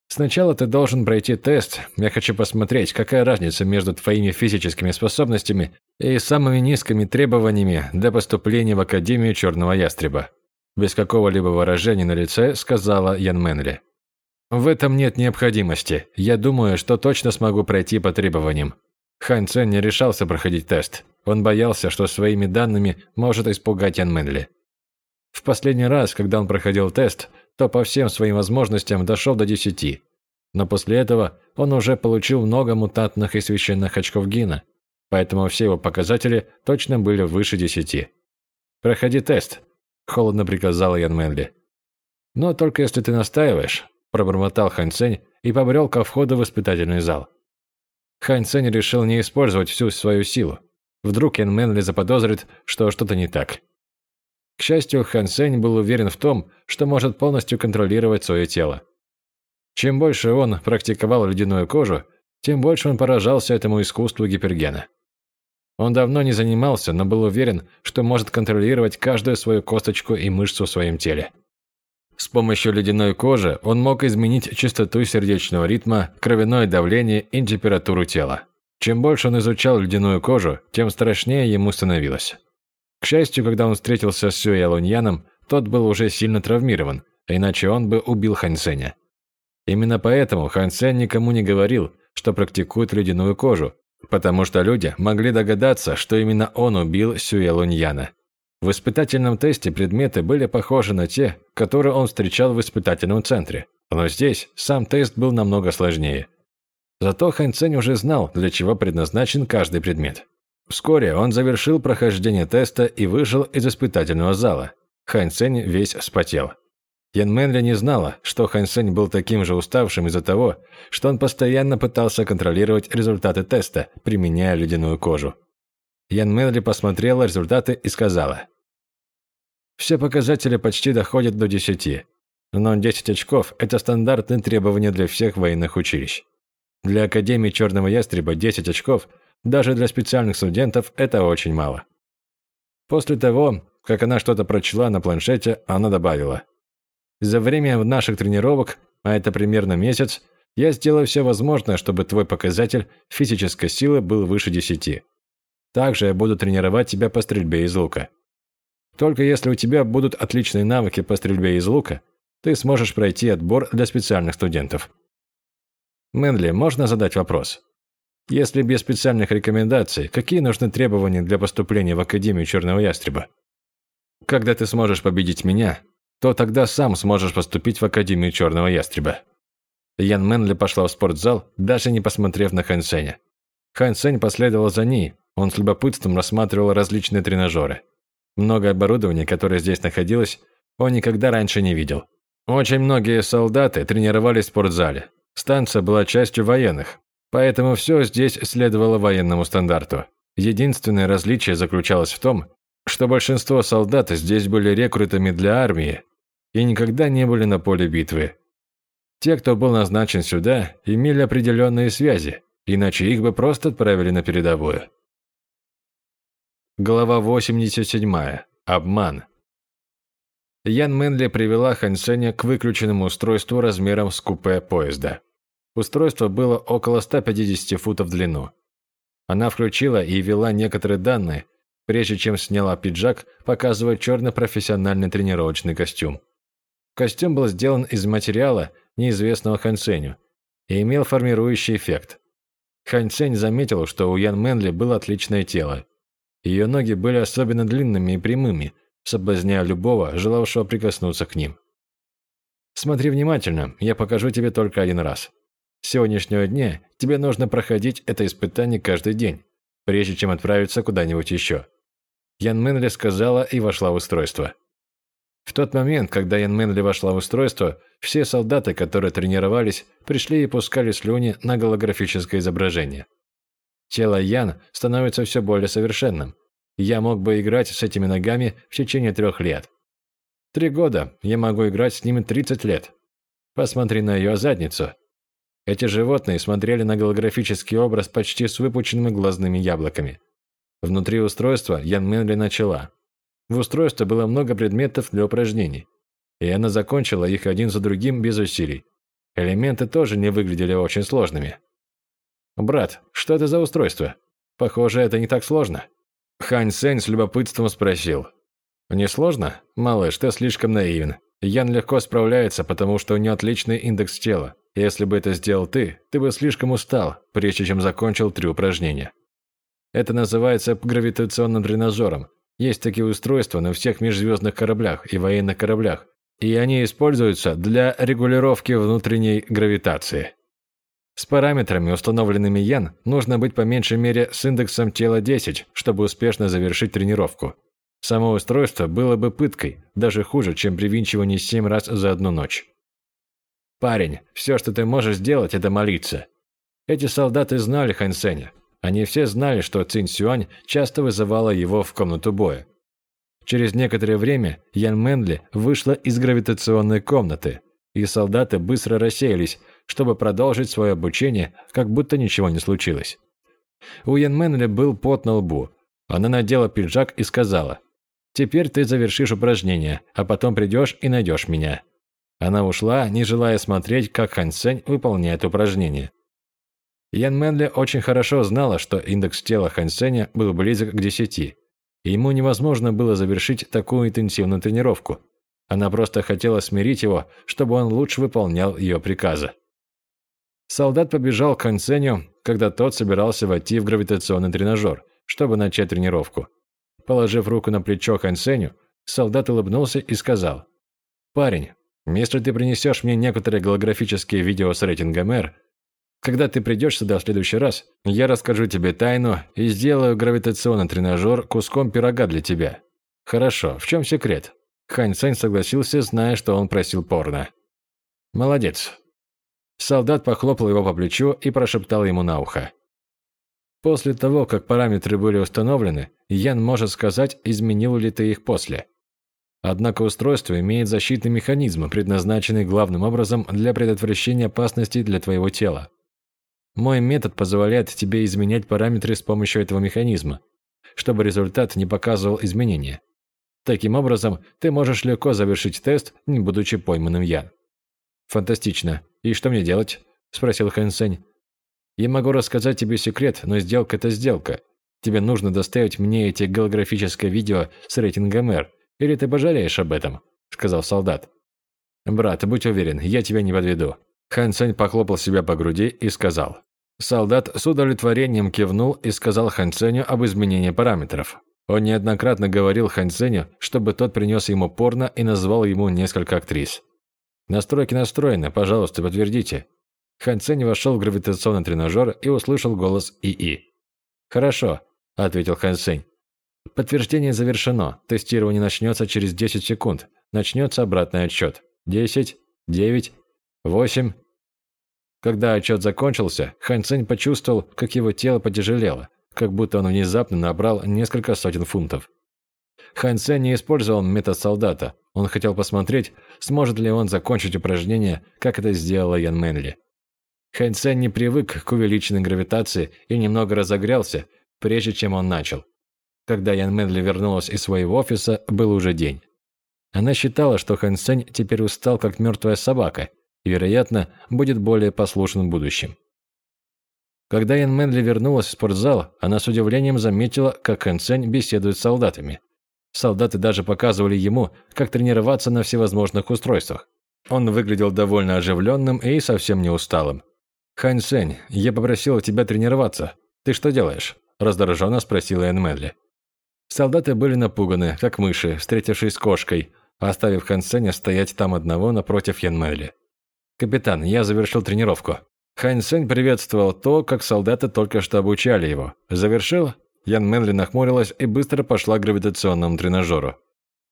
Сначала ты должен пройти тест. Я хочу посмотреть, какая разница между твоими физическими способностями и самыми низкими требованиями для поступления в Академию Черного Ястреба. Без какого-либо выражения на лице сказала Ян Мэнли. В этом нет необходимости. Я думаю, что точно смогу пройти по требованиям. Хань Цен не решался проходить тест. Он боялся, что своими данными может испугать Ян Мэнли. В последний раз, когда он проходил тест, то по всем своим возможностям дошел до 10. Но после этого он уже получил много мутантных и священных очков Гина, поэтому все его показатели точно были выше 10. «Проходи тест», – холодно приказал Ян Мэнли. «Но только если ты настаиваешь», – пробормотал Хань Цэнь и побрел ко входу в испытательный зал. Хань Цэнь решил не использовать всю свою силу. Вдруг Ян Мэнли заподозрит, что что-то не так. К счастью, Хан Сень был уверен в том, что может полностью контролировать свое тело. Чем больше он практиковал ледяную кожу, тем больше он поражался этому искусству гипергена. Он давно не занимался, но был уверен, что может контролировать каждую свою косточку и мышцу в своем теле. С помощью ледяной кожи он мог изменить частоту сердечного ритма, кровяное давление и температуру тела. Чем больше он изучал ледяную кожу, тем страшнее ему становилось. К счастью, когда он встретился с Сюэ Луньяном, тот был уже сильно травмирован, иначе он бы убил Хань Сеня. Именно поэтому Хан Сень никому не говорил, что практикует ледяную кожу, потому что люди могли догадаться, что именно он убил Сюэ Луньяна. В испытательном тесте предметы были похожи на те, которые он встречал в испытательном центре, но здесь сам тест был намного сложнее. Зато Хан Цень уже знал, для чего предназначен каждый предмет. Вскоре он завершил прохождение теста и вышел из испытательного зала. Хань Цэнь весь вспотел. Ян Мэнли не знала, что Хань Цэнь был таким же уставшим из-за того, что он постоянно пытался контролировать результаты теста, применяя ледяную кожу. Ян Мэнли посмотрела результаты и сказала. «Все показатели почти доходят до 10, но 10 очков – это стандартные требования для всех военных училищ. Для Академии Черного Ястреба 10 очков – даже для специальных студентов это очень мало. После того, как она что-то прочла на планшете, она добавила. «За время наших тренировок, а это примерно месяц, я сделаю все возможное, чтобы твой показатель физической силы был выше 10. Также я буду тренировать тебя по стрельбе из лука. Только если у тебя будут отличные навыки по стрельбе из лука, ты сможешь пройти отбор для специальных студентов. Мэнли, можно задать вопрос? Если без специальных рекомендаций, какие нужны требования для поступления в Академию Черного Ястреба? Когда ты сможешь победить меня, то тогда сам сможешь поступить в Академию Черного Ястреба. Ян Мэнли пошла в спортзал, даже не посмотрев на Хан Сеня. Хан Сень последовал за ней, он с любопытством рассматривал различные тренажеры. Много оборудования, которое здесь находилось, он никогда раньше не видел. Очень многие солдаты тренировались в спортзале. Станция была частью военных, Поэтому все здесь следовало военному стандарту. Единственное различие заключалось в том, что большинство солдат здесь были рекрутами для армии и никогда не были на поле битвы. Те, кто был назначен сюда, имели определенные связи, иначе их бы просто отправили на передовую. Глава 87. Обман. Ян Мэнли привела Хань Сеня к выключенному устройству размером с купе поезда. Устройство было около 150 футов в длину. Она включила и ввела некоторые данные, прежде чем сняла пиджак, показывая черный профессиональный тренировочный костюм. Костюм был сделан из материала, неизвестного Хань Сеню, и имел формирующий эффект. Хань Сень заметил, что у Ян Мэнли было отличное тело. Ее ноги были особенно длинными и прямыми, соблазняя любого, желавшего прикоснуться к ним. «Смотри внимательно, я покажу тебе только один раз. С сегодняшнего дня тебе нужно проходить это испытание каждый день, прежде чем отправиться куда-нибудь еще». Ян Мэнли сказала и вошла в устройство. В тот момент, когда Ян Мэнли вошла в устройство, все солдаты, которые тренировались, пришли и пускали слюни на голографическое изображение. Тело Ян становится все более совершенным. Я мог бы играть с этими ногами в течение трех лет. Три года, я могу играть с ними 30 лет. Посмотри на ее задницу. Эти животные смотрели на голографический образ почти с выпученными глазными яблоками. Внутри устройства Ян Мэнли начала. В устройстве было много предметов для упражнений, и она закончила их один за другим без усилий. Элементы тоже не выглядели очень сложными. «Брат, что это за устройство? Похоже, это не так сложно». Хань Сень с любопытством спросил. «Не сложно? Малыш, ты слишком наивен. Ян легко справляется, потому что у нее отличный индекс тела. Если бы это сделал ты, ты бы слишком устал, прежде чем закончил три упражнения. Это называется гравитационным тренажером. Есть такие устройства на всех межзвездных кораблях и военных кораблях, и они используются для регулировки внутренней гравитации. С параметрами, установленными Ян, нужно быть по меньшей мере с индексом тела 10, чтобы успешно завершить тренировку. Само устройство было бы пыткой, даже хуже, чем привинчивание 7 раз за одну ночь. «Парень, все, что ты можешь сделать, это молиться». Эти солдаты знали Хань Сеня. Они все знали, что Цинь Сюань часто вызывала его в комнату боя. Через некоторое время Ян Мэнли вышла из гравитационной комнаты, и солдаты быстро рассеялись, чтобы продолжить свое обучение, как будто ничего не случилось. У Ян Мэнли был пот на лбу. Она надела пиджак и сказала, «Теперь ты завершишь упражнение, а потом придешь и найдешь меня». Она ушла, не желая смотреть, как Хан Сень выполняет упражнение. Ян Мэнли очень хорошо знала, что индекс тела Хан Сеня был близок к 10, и ему невозможно было завершить такую интенсивную тренировку. Она просто хотела смирить его, чтобы он лучше выполнял ее приказы. Солдат побежал к Хан Сеню, когда тот собирался войти в гравитационный тренажер, чтобы начать тренировку. Положив руку на плечо Хан Сеню, солдат улыбнулся и сказал, «Парень, если ты принесешь мне некоторые голографические видео с рейтингом R, когда ты придешь сюда в следующий раз, я расскажу тебе тайну и сделаю гравитационный тренажер куском пирога для тебя. Хорошо, в чем секрет? Хань согласился, зная, что он просил порно. Молодец. Солдат похлопал его по плечу и прошептал ему на ухо. После того, как параметры были установлены, Ян может сказать, изменил ли ты их после. Однако устройство имеет защитный механизм, предназначенный главным образом для предотвращения опасностей для твоего тела. Мой метод позволяет тебе изменять параметры с помощью этого механизма, чтобы результат не показывал изменения. Таким образом, ты можешь легко завершить тест, не будучи пойманным я. Фантастично. И что мне делать? спросил Хэн Сень. Я могу рассказать тебе секрет, но сделка это сделка. Тебе нужно доставить мне эти голографическое видео с рейтингом R, или ты пожалеешь об этом?» – сказал солдат. «Брат, будь уверен, я тебя не подведу». Хан Цэнь похлопал себя по груди и сказал. Солдат с удовлетворением кивнул и сказал Хан Цэню об изменении параметров. Он неоднократно говорил Хан Цэню, чтобы тот принес ему порно и назвал ему несколько актрис. «Настройки настроены, пожалуйста, подтвердите». Хан Цэнь вошел в гравитационный тренажер и услышал голос ИИ. «Хорошо», – ответил Хан Цэнь. Подтверждение завершено. Тестирование начнется через 10 секунд. Начнется обратный отсчет. 10, 9, 8. Когда отчет закончился, Хан Цинь почувствовал, как его тело потяжелело, как будто он внезапно набрал несколько сотен фунтов. Хан Цинь не использовал метод солдата. Он хотел посмотреть, сможет ли он закончить упражнение, как это сделала Ян Мэнли. Цинь не привык к увеличенной гравитации и немного разогрелся, прежде чем он начал. Когда Ян Медли вернулась из своего офиса, был уже день. Она считала, что Сень теперь устал, как мертвая собака, и, вероятно, будет более послушным в будущем. Когда Ян Мэнли вернулась в спортзал, она с удивлением заметила, как Хэн беседует с солдатами. Солдаты даже показывали ему, как тренироваться на всевозможных устройствах. Он выглядел довольно оживленным и совсем не усталым. «Хань Сень, я попросил тебя тренироваться. Ты что делаешь?» – раздраженно спросила Ян Мэнли. Солдаты были напуганы, как мыши, встретившись с кошкой, оставив Хан Сеня стоять там одного напротив Ян Мэнли. «Капитан, я завершил тренировку». Хань Сень приветствовал то, как солдаты только что обучали его. «Завершил?» Ян Мэнли нахмурилась и быстро пошла к гравитационному тренажеру.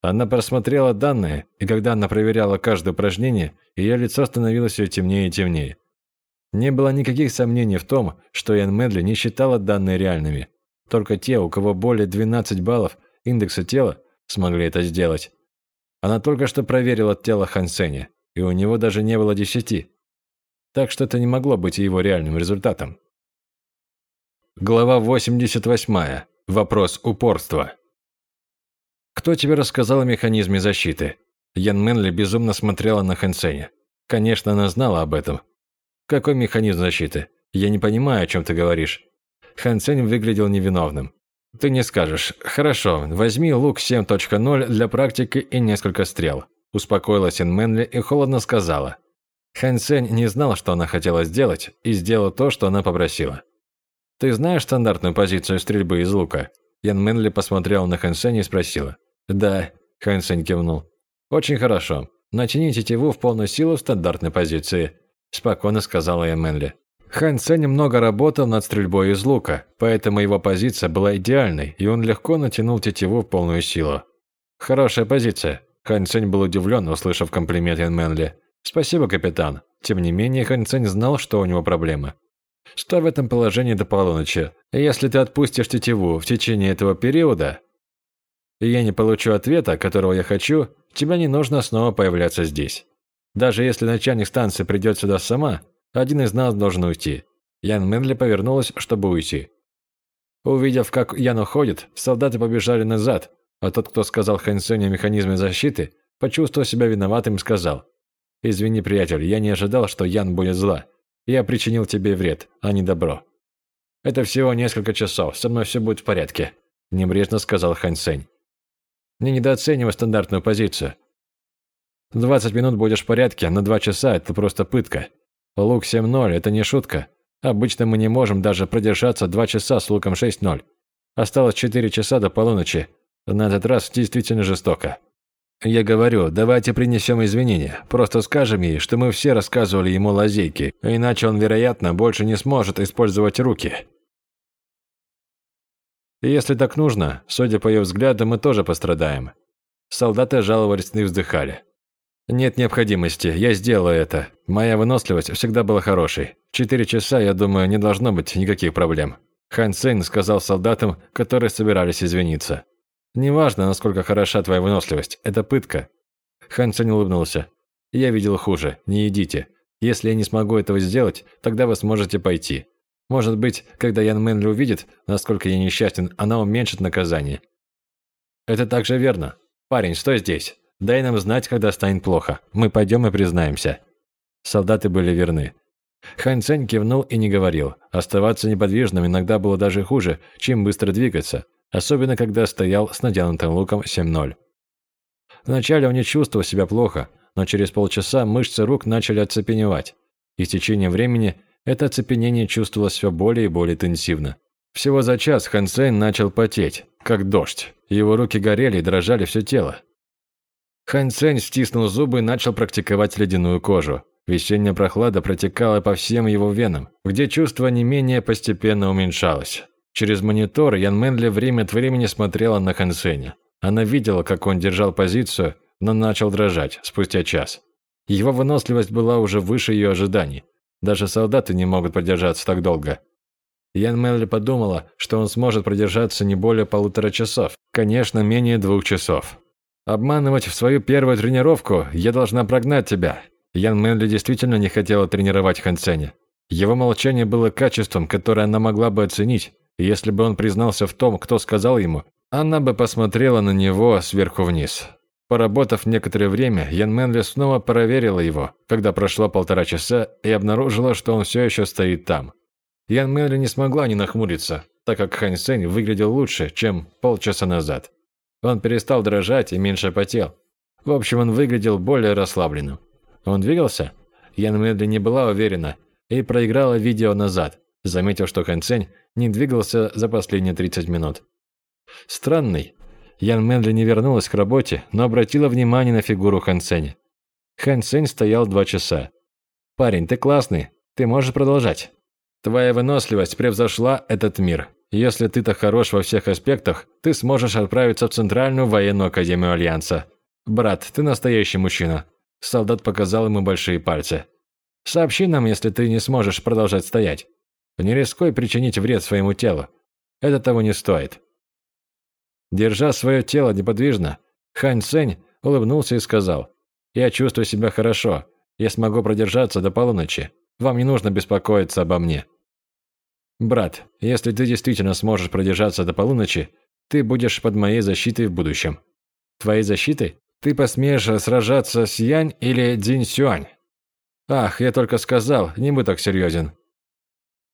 Она просмотрела данные, и когда она проверяла каждое упражнение, ее лицо становилось все темнее и темнее. Не было никаких сомнений в том, что Ян Медли не считала данные реальными. Только те, у кого более 12 баллов индекса тела, смогли это сделать. Она только что проверила тело Хан Сеня, и у него даже не было 10. Так что это не могло быть его реальным результатом. Глава 88. Вопрос упорства. «Кто тебе рассказал о механизме защиты?» Ян Мэнли безумно смотрела на Хэн Сеня. Конечно, она знала об этом. «Какой механизм защиты? Я не понимаю, о чем ты говоришь». Хэн Сень выглядел невиновным. «Ты не скажешь. Хорошо, возьми лук 7.0 для практики и несколько стрел». Успокоилась Ян Мэнли и холодно сказала. Хэн Сень не знал, что она хотела сделать, и сделал то, что она попросила. «Ты знаешь стандартную позицию стрельбы из лука?» Ян Мэнли посмотрел на Хэн Сень и спросила. «Да», – Хэн Сень кивнул. «Очень хорошо. Натяни тетиву в полную силу в стандартной позиции», – спокойно сказала Ян Мэнли. Хэн Сень много работал над стрельбой из лука, поэтому его позиция была идеальной, и он легко натянул тетиву в полную силу. «Хорошая позиция», – Хэн Сень был удивлен, услышав комплимент Ян. «Спасибо, капитан». Тем не менее, Хэн Сень знал, что у него проблемы. Что в этом положении до полуночи? Если ты отпустишь тетиву в течение этого периода, и я не получу ответа, которого я хочу, тебе не нужно снова появляться здесь. Даже если начальник станции придет сюда сама, один из нас должен уйти. Ян Мэнли повернулась, чтобы уйти. Увидев, как Ян уходит, солдаты побежали назад, а тот, кто сказал Хэн о механизме защиты, почувствовал себя виноватым и сказал, «Извини, приятель, я не ожидал, что Ян будет зла. Я причинил тебе вред, а не добро. Это всего несколько часов, со мной все будет в порядке», – небрежно сказал Хань Сень. «Не недооценивай стандартную позицию. 20 минут будешь в порядке, на 2 часа – это просто пытка. Лук 7-0 – это не шутка. Обычно мы не можем даже продержаться 2 часа с луком 6-0. Осталось 4 часа до полуночи. На этот раз действительно жестоко. Я говорю, давайте принесем извинения. Просто скажем ей, что мы все рассказывали ему лазейки, иначе он, вероятно, больше не сможет использовать руки. Если так нужно, судя по ее взгляду, мы тоже пострадаем. Солдаты жаловались и вздыхали. Нет необходимости, я сделаю это. Моя выносливость всегда была хорошей. Четыре часа, я думаю, не должно быть никаких проблем. Хан Сейн сказал солдатам, которые собирались извиниться. «Неважно, насколько хороша твоя выносливость, это пытка». Хансен улыбнулся. «Я видел хуже, не идите. Если я не смогу этого сделать, тогда вы сможете пойти. Может быть, когда Ян Мэнли увидит, насколько я несчастен, она уменьшит наказание». «Это также верно. Парень, стой здесь. Дай нам знать, когда станет плохо. Мы пойдем и признаемся». Солдаты были верны. Хань Цэнь кивнул и не говорил. Оставаться неподвижным иногда было даже хуже, чем быстро двигаться особенно когда стоял с натянутым луком 7-0. Вначале он не чувствовал себя плохо, но через полчаса мышцы рук начали оцепеневать, и с течением времени это оцепенение чувствовалось все более и более интенсивно. Всего за час Хан Сень начал потеть, как дождь. Его руки горели и дрожали все тело. Хан Сень стиснул зубы и начал практиковать ледяную кожу. Весенняя прохлада протекала по всем его венам, где чувство не менее постепенно уменьшалось. Через монитор Ян Мэнли время от времени смотрела на Хан Сеня. Она видела, как он держал позицию, но начал дрожать спустя час. Его выносливость была уже выше ее ожиданий. Даже солдаты не могут продержаться так долго. Ян Мэнли подумала, что он сможет продержаться не более полутора часов, конечно, менее двух часов. «Обманывать в свою первую тренировку я должна прогнать тебя». Ян Мэнли действительно не хотела тренировать Хан Сеня. Его молчание было качеством, которое она могла бы оценить, если бы он признался в том, кто сказал ему, она бы посмотрела на него сверху вниз. Поработав некоторое время, Ян Мэнли снова проверила его, когда прошло полтора часа, и обнаружила, что он все еще стоит там. Ян Мэнли не смогла не нахмуриться, так как Хань Сень выглядел лучше, чем полчаса назад. Он перестал дрожать и меньше потел. В общем, он выглядел более расслабленным. Он двигался? Ян Мэнли не была уверена и проиграла видео назад, заметив, что Хань Сень не двигался за последние 30 минут. Странный, Ян Мэнли не вернулась к работе, но обратила внимание на фигуру. Хан Сень стоял два часа. «Парень, ты классный. Ты можешь продолжать. Твоя выносливость превзошла этот мир. Если ты так хорош во всех аспектах, ты сможешь отправиться в Центральную военную академию Альянса. Брат, ты настоящий мужчина». Солдат показал ему большие пальцы. «Сообщи нам, если ты не сможешь продолжать стоять. Не рискуй причинить вред своему телу. Это того не стоит. Держа свое тело неподвижно, Хань Цэнь улыбнулся и сказал, «Я чувствую себя хорошо. Я смогу продержаться до полуночи. Вам не нужно беспокоиться обо мне». «Брат, если ты действительно сможешь продержаться до полуночи, ты будешь под моей защитой в будущем». «Твоей защитой? Ты посмеешь сражаться с Янь или Динь Сюань?» «Ах, я только сказал, не будь так серьезен».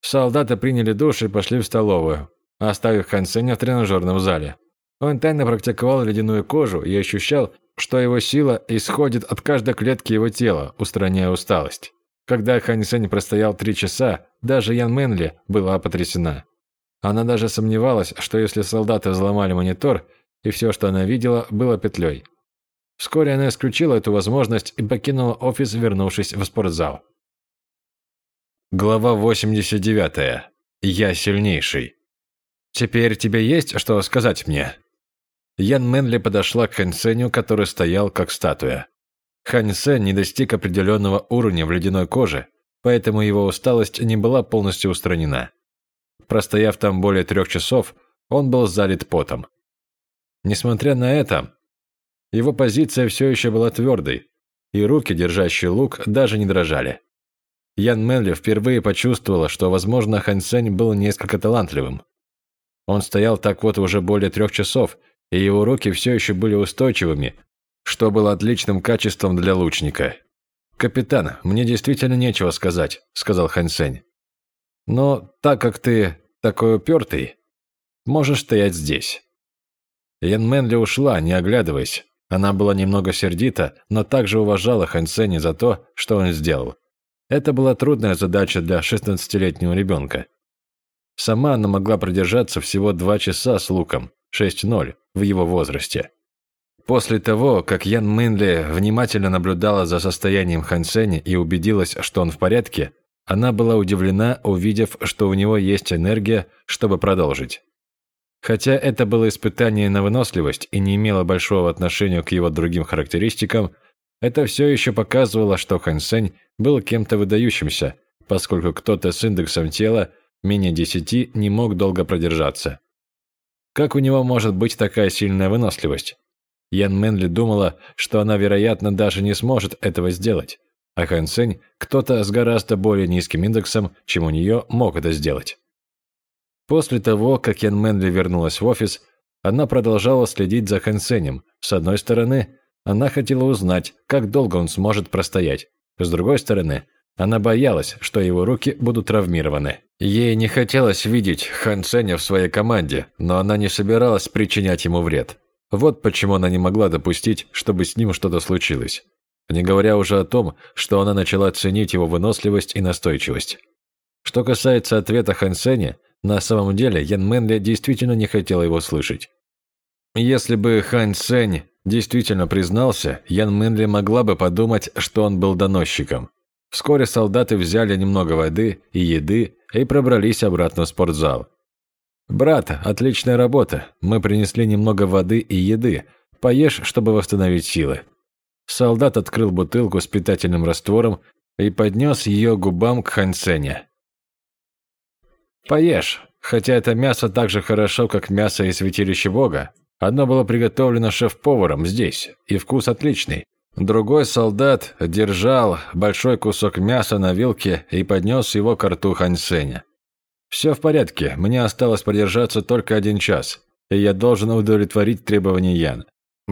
Солдаты приняли душ и пошли в столовую, оставив Хан Сеня в тренажерном зале. Он тайно практиковал ледяную кожу и ощущал, что его сила исходит от каждой клетки его тела, устраняя усталость. Когда Хань Сень простоял три часа, даже Ян Мэнли была потрясена. Она даже сомневалась, что если солдаты взломали монитор, и все, что она видела, было петлей. Вскоре она исключила эту возможность и покинула офис, вернувшись в спортзал. Глава 89. Я сильнейший. «Теперь тебе есть что сказать мне?» Ян Мэнли подошла к Хань Сеню, который стоял как статуя. Хань Сень не достиг определенного уровня в ледяной коже, поэтому его усталость не была полностью устранена. Простояв там более трех часов, он был залит потом. Несмотря на это, его позиция все еще была твердой, и руки, держащие лук, даже не дрожали. Ян Мэнли впервые почувствовала, что, возможно, Хань Сень был несколько талантливым. Он стоял так вот уже более трех часов – и его руки все еще были устойчивыми, что было отличным качеством для лучника. «Капитан, мне действительно нечего сказать», – сказал Хан Сень. «Но так как ты такой упертый, можешь стоять здесь». Ян Мэнли ушла, не оглядываясь. Она была немного сердита, но также уважала Хан Сеня за то, что он сделал. Это была трудная задача для 16-летнего ребенка. Сама она могла продержаться всего два часа с луком, 6-0, в его возрасте. После того, как Ян Мэнли внимательно наблюдала за состоянием Хан Сеня и убедилась, что он в порядке, она была удивлена, увидев, что у него есть энергия, чтобы продолжить. Хотя это было испытание на выносливость и не имело большого отношения к его другим характеристикам, это все еще показывало, что Хан Сень был кем-то выдающимся, поскольку кто-то с индексом тела менее 10 не мог долго продержаться. Как у него может быть такая сильная выносливость? Ян Мэнли думала, что она, вероятно, даже не сможет этого сделать. А Хан Сень, кто-то с гораздо более низким индексом, чем у нее, мог это сделать. После того, как Ян Мэнли вернулась в офис, она продолжала следить за Хан Сенем. С одной стороны, она хотела узнать, как долго он сможет простоять. С другой стороны, она боялась, что его руки будут травмированы. Ей не хотелось видеть Хан Ценя в своей команде, но она не собиралась причинять ему вред. Вот почему она не могла допустить, чтобы с ним что-то случилось. Не говоря уже о том, что она начала ценить его выносливость и настойчивость. Что касается ответа Хан Ценя, на самом деле Ян Мэнли действительно не хотела его слышать. Если бы Хан Цень действительно признался, Ян Мэнли могла бы подумать, что он был доносчиком. Вскоре солдаты взяли немного воды и еды и пробрались обратно в спортзал. «Брат, отличная работа. Мы принесли немного воды и еды. Поешь, чтобы восстановить силы». Солдат открыл бутылку с питательным раствором и поднес ее губам к Ханьцене. «Поешь, хотя это мясо так же хорошо, как мясо из святилища Бога. Оно было приготовлено шеф-поваром здесь, и вкус отличный. Другой солдат держал большой кусок мяса на вилке и поднес его к рту Ханьсеня. «Все в порядке, мне осталось продержаться только один час, и я должен удовлетворить требования Ян.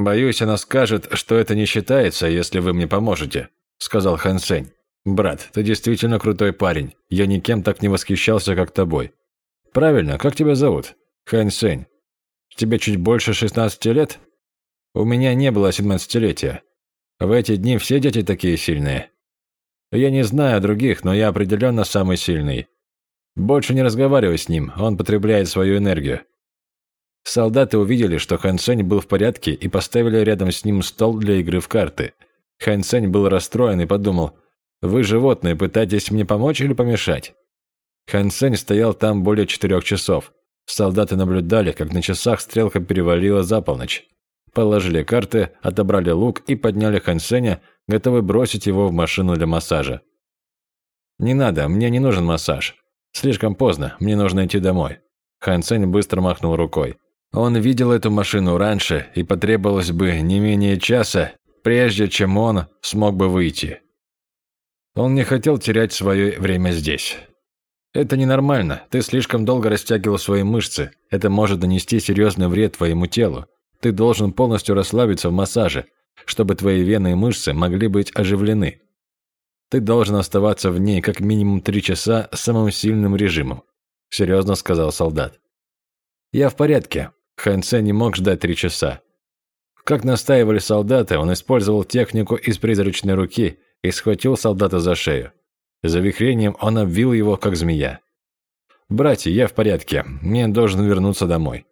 «Боюсь, она скажет, что это не считается, если вы мне поможете», – сказал Хан Сень. «Брат, ты действительно крутой парень. Я никем так не восхищался, как тобой». «Правильно, как тебя зовут?» «Хан Сень». «Тебе чуть больше 16 лет?» «У меня не было 17-летия. В эти дни все дети такие сильные». «Я не знаю других, но я определенно самый сильный. Больше не разговаривай с ним, он потребляет свою энергию». Солдаты увидели, что Хан Сень был в порядке и поставили рядом с ним стол для игры в карты. Хан Сень был расстроен и подумал – вы, животные, пытаетесь мне помочь или помешать?» Хан Сень стоял там более четырех часов. Солдаты наблюдали, как на часах стрелка перевалила за полночь. Положили карты, отобрали лук и подняли Хан Сеня, готовы бросить его в машину для массажа. «Не надо, мне не нужен массаж. Слишком поздно, мне нужно идти домой». Хан Сень быстро махнул рукой. Он видел эту машину раньше, и потребовалось бы не менее часа, прежде чем он смог бы выйти. Он не хотел терять свое время здесь. Это ненормально. Ты слишком долго растягивал свои мышцы. Это может нанести серьезный вред твоему телу. Ты должен полностью расслабиться в массаже, чтобы твои вены и мышцы могли быть оживлены. Ты должен оставаться в ней как минимум три часа с самым сильным режимом», – серьезно сказал солдат. «Я в порядке». Хэн не мог ждать три часа. Как настаивали солдаты, он использовал технику из призрачной руки и схватил солдата за шею. Завихрением он обвил его, как змея. «Братья, я в порядке. Мне должен вернуться домой.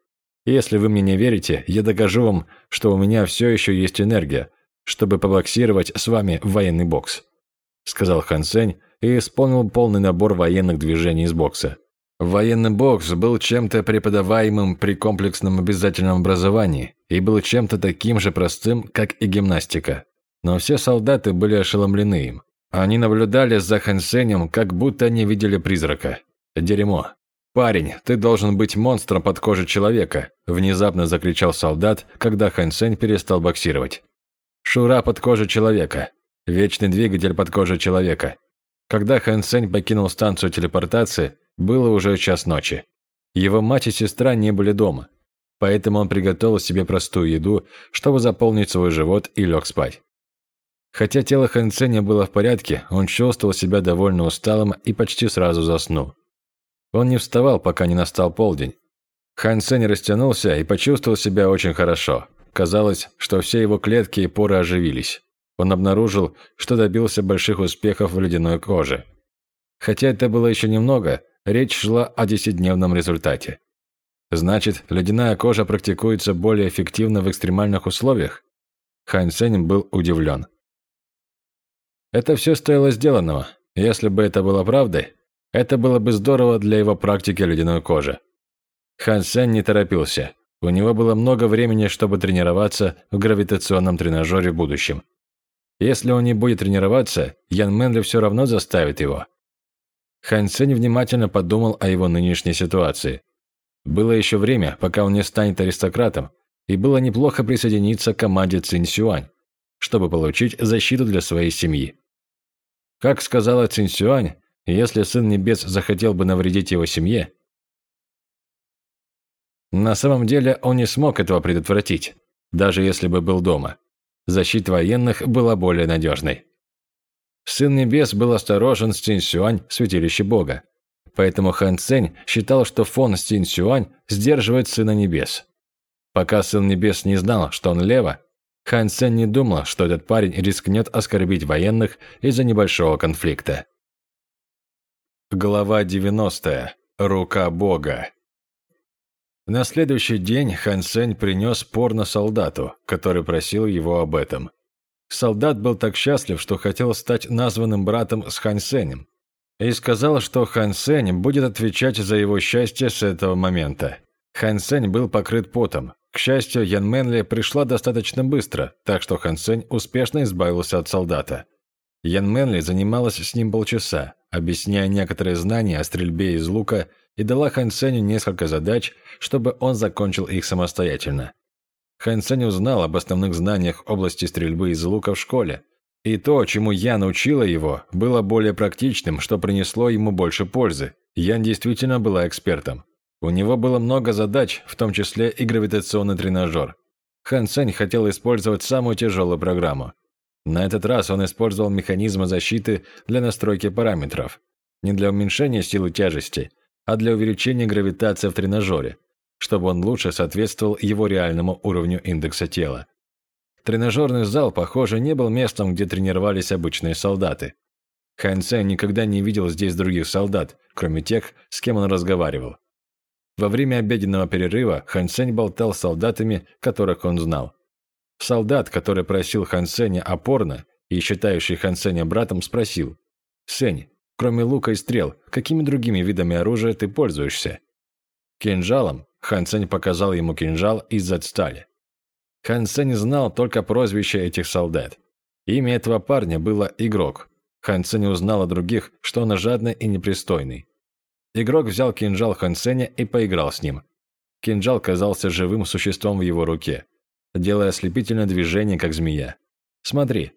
Если вы мне не верите, я докажу вам, что у меня все еще есть энергия, чтобы побоксировать с вами в военный бокс», сказал Хан Сень и исполнил полный набор военных движений из бокса. Военный бокс был чем-то преподаваемым при комплексном обязательном образовании и был чем-то таким же простым, как и гимнастика. Но все солдаты были ошеломлены им. Они наблюдали за Хансенем, как будто они видели призрака. Дерьмо. «Парень, ты должен быть монстром под кожей человека», – внезапно закричал солдат, когда Хансень перестал боксировать. «Шура под кожей человека. Вечный двигатель под кожей человека». Когда Хансень покинул станцию телепортации, было уже час ночи. Его мать и сестра не были дома, поэтому он приготовил себе простую еду, чтобы заполнить свой живот и лег спать. Хотя тело Хэн Ценя было в порядке, он чувствовал себя довольно усталым и почти сразу заснул. Он не вставал, пока не настал полдень. Хан Цень растянулся и почувствовал себя очень хорошо. Казалось, что все его клетки и поры оживились. Он обнаружил, что добился больших успехов в ледяной коже. Хотя это было еще немного, речь шла о десятидневном результате. Значит, ледяная кожа практикуется более эффективно в экстремальных условиях? Хан Цень был удивлен. Это все стоило сделанного. Если бы это было правдой, это было бы здорово для его практики ледяной кожи. Хан Сен не торопился. У него было много времени, чтобы тренироваться в гравитационном тренажере в будущем. Если он не будет тренироваться, Ян Мэнли все равно заставит его. Хан Сень внимательно подумал о его нынешней ситуации. Было еще время, пока он не станет аристократом, и было неплохо присоединиться к команде Цинь Сюань, чтобы получить защиту для своей семьи. Как сказала Цинсюань, если Сын Небес захотел бы навредить его семье, на самом деле он не смог этого предотвратить, даже если бы был дома. Защита военных была более надежной. Сын Небес был осторожен с Цинсюань в святилище Бога. Поэтому Хан Цень считал, что фон Цинсюань сдерживает Сына Небес. Пока Сын Небес не знал, что он лево, Хан Сен не думал, что этот парень рискнет оскорбить военных из-за небольшого конфликта. Глава 90. Рука Бога. На следующий день Хан Сень принес порно солдату, который просил его об этом. Солдат был так счастлив, что хотел стать названным братом с Хан Сенем, и сказал, что Хан Сень будет отвечать за его счастье с этого момента. Хан Сень был покрыт потом, к счастью, Ян Мэнли пришла достаточно быстро, так что Хан Сень успешно избавился от солдата. Ян Мэнли занималась с ним полчаса, объясняя некоторые знания о стрельбе из лука и дала Хан несколько задач, чтобы он закончил их самостоятельно. Хан Сень узнал об основных знаниях области стрельбы из лука в школе, и то, чему Ян учила его, было более практичным, что принесло ему больше пользы. Ян действительно была экспертом. У него было много задач, в том числе и гравитационный тренажер. Хан Сень хотел использовать самую тяжелую программу. На этот раз он использовал механизмы защиты для настройки параметров. Не для уменьшения силы тяжести, а для увеличения гравитации в тренажере, чтобы он лучше соответствовал его реальному уровню индекса тела. Тренажерный зал, похоже, не был местом, где тренировались обычные солдаты. Хан Сень никогда не видел здесь других солдат, кроме тех, с кем он разговаривал. Во время обеденного перерыва Хан Сень болтал с солдатами, которых он знал. Солдат, который просил Хан Сеня опорно и считающий Хан Сеня братом, спросил, «Сень, кроме лука и стрел, какими другими видами оружия ты пользуешься?» Кинжалом Хан Сень показал ему кинжал из-за стали. Хан Сень знал только прозвище этих солдат. Имя этого парня было Игрок. Хан Сень узнал о других, что он жадный и непристойный. Игрок взял кинжал Хан Сеня и поиграл с ним. Кинжал казался живым существом в его руке, делая ослепительное движение, как змея. «Смотри».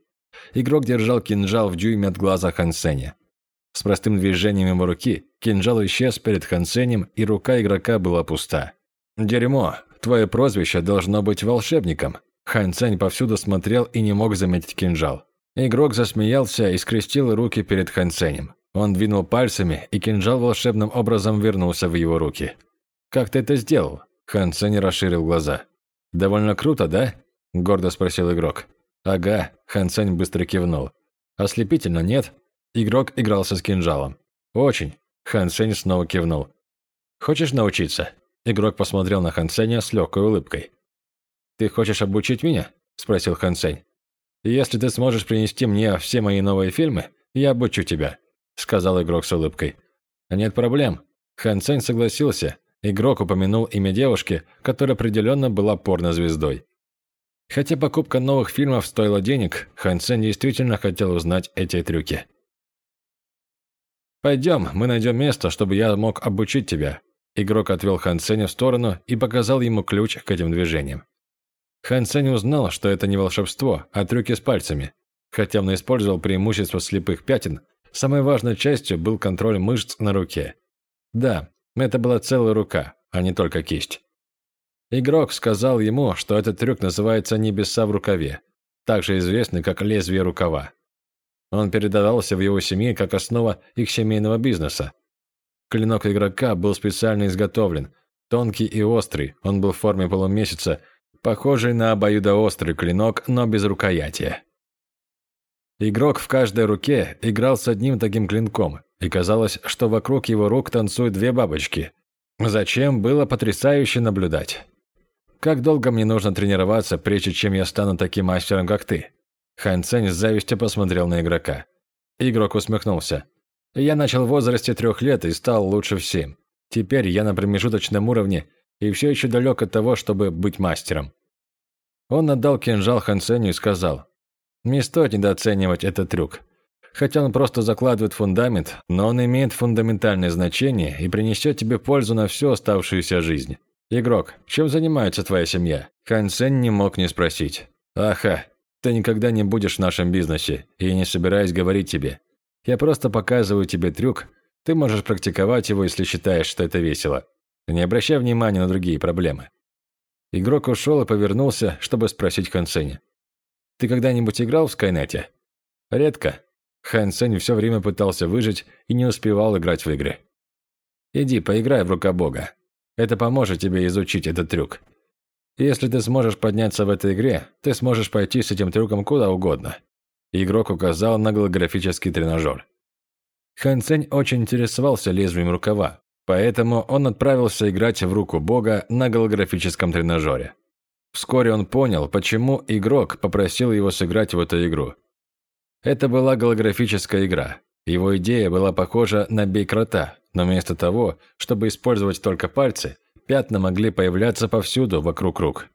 Игрок держал кинжал в дюйме от глаза Хан Сеня. С простым движением его руки кинжал исчез перед Хан Сенем, и рука игрока была пуста. «Дерьмо, твое прозвище должно быть волшебником». Хан Сень повсюду смотрел и не мог заметить кинжал. Игрок засмеялся и скрестил руки перед Хан Сенем. Он двинул пальцами, и кинжал волшебным образом вернулся в его руки. «Как ты это сделал?» Хан Ценни расширил глаза. «Довольно круто, да?» – гордо спросил игрок. «Ага», – Хан Цень быстро кивнул. «Ослепительно, нет?» Игрок игрался с кинжалом. «Очень», – Хан Цень снова кивнул. «Хочешь научиться?» Игрок посмотрел на Хан Ценя с легкой улыбкой. «Ты хочешь обучить меня?» – спросил Хан Цень. «Если ты сможешь принести мне все мои новые фильмы, я обучу тебя», сказал игрок с улыбкой. «Нет проблем». Хан Цэнь согласился. Игрок упомянул имя девушки, которая определенно была порнозвездой. Хотя покупка новых фильмов стоила денег, Хан Цэнь действительно хотел узнать эти трюки. «Пойдем, мы найдем место, чтобы я мог обучить тебя». Игрок отвел Хан Цэня в сторону и показал ему ключ к этим движениям. Хан Цэнь узнал, что это не волшебство, а трюки с пальцами. Хотя он использовал преимущество слепых пятен, Самой важной частью был контроль мышц на руке. Да, это была целая рука, а не только кисть. Игрок сказал ему, что этот трюк называется «небеса в рукаве», также известный как «лезвие рукава». Он передавался в его семье как основа их семейного бизнеса. Клинок игрока был специально изготовлен, тонкий и острый, он был в форме полумесяца, похожий на обоюдоострый клинок, но без рукояти. Игрок в каждой руке играл с одним таким клинком, и казалось, что вокруг его рук танцуют две бабочки. Зачем было потрясающе наблюдать. Как долго мне нужно тренироваться, прежде чем я стану таким мастером, как ты? Хан Цэнь с завистью посмотрел на игрока. Игрок усмехнулся. Я начал в возрасте трех лет и стал лучше всем. Теперь я на промежуточном уровне и все еще далек от того, чтобы быть мастером. Он отдал кинжал Хан Цэню и сказал, не стоит недооценивать этот трюк. Хотя он просто закладывает фундамент, но он имеет фундаментальное значение и принесет тебе пользу на всю оставшуюся жизнь. Игрок, чем занимается твоя семья? Хан Сен не мог не спросить. Аха, ты никогда не будешь в нашем бизнесе, и я не собираюсь говорить тебе. Я просто показываю тебе трюк, ты можешь практиковать его, если считаешь, что это весело. Не обращай внимания на другие проблемы. Игрок ушел и повернулся, чтобы спросить Хан Сеня. Ты когда-нибудь играл в Скайнете? Редко. Хан Сень все время пытался выжить и не успевал играть в игры. Иди, поиграй в Рукобога. Это поможет тебе изучить этот трюк. Если ты сможешь подняться в этой игре, ты сможешь пойти с этим трюком куда угодно. Игрок указал на голографический тренажер. Хан Цень очень интересовался лезвием рукава, поэтому он отправился играть в руку бога на голографическом тренажере. Вскоре он понял, почему игрок попросил его сыграть в эту игру. Это была голографическая игра. Его идея была похожа на бей крота, но вместо того, чтобы использовать только пальцы, пятна могли появляться повсюду вокруг рук.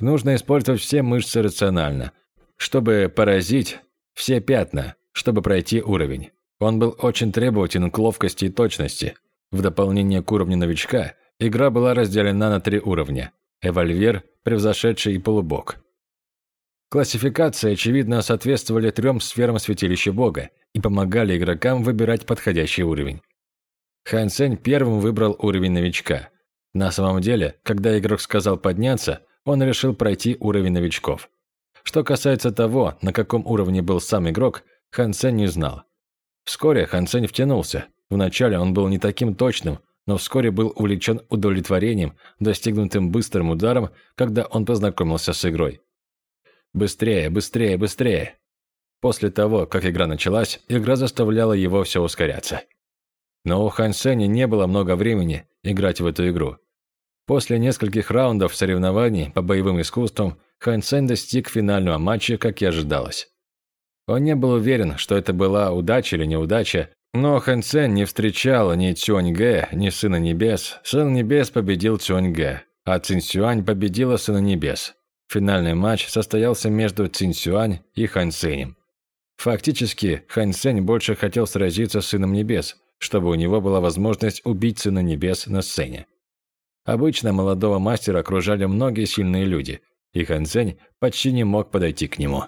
Нужно использовать все мышцы рационально, чтобы поразить все пятна, чтобы пройти уровень. Он был очень требователен к ловкости и точности. В дополнение к уровню новичка, игра была разделена на три уровня – эвольвер, превзошедший и полубог. Классификации, очевидно, соответствовали трем сферам святилища Бога и помогали игрокам выбирать подходящий уровень. Хан Сень первым выбрал уровень новичка. На самом деле, когда игрок сказал подняться, он решил пройти уровень новичков. Что касается того, на каком уровне был сам игрок, Хан Сень не знал. Вскоре Хан Сень втянулся. Вначале он был не таким точным, но вскоре был увлечен удовлетворением, достигнутым быстрым ударом, когда он познакомился с игрой. Быстрее, быстрее, быстрее. После того, как игра началась, игра заставляла его все ускоряться. Но у Хан Сеня не было много времени играть в эту игру. После нескольких раундов соревнований по боевым искусствам Хан Сень достиг финального матча, как и ожидалось. Он не был уверен, что это была удача или неудача, но Хан Сень не встречал ни Цюань Гэ, ни Сына Небес. Сын Небес победил Цюань Гэ, а Цинь Сюань победила Сына Небес. Финальный матч состоялся между Цинь Сюань и Хан Сенем. Фактически, Хан Сень больше хотел сразиться с Сыном Небес, чтобы у него была возможность убить Сына Небес на сцене. Обычно молодого мастера окружали многие сильные люди, и Хан Сень почти не мог подойти к нему.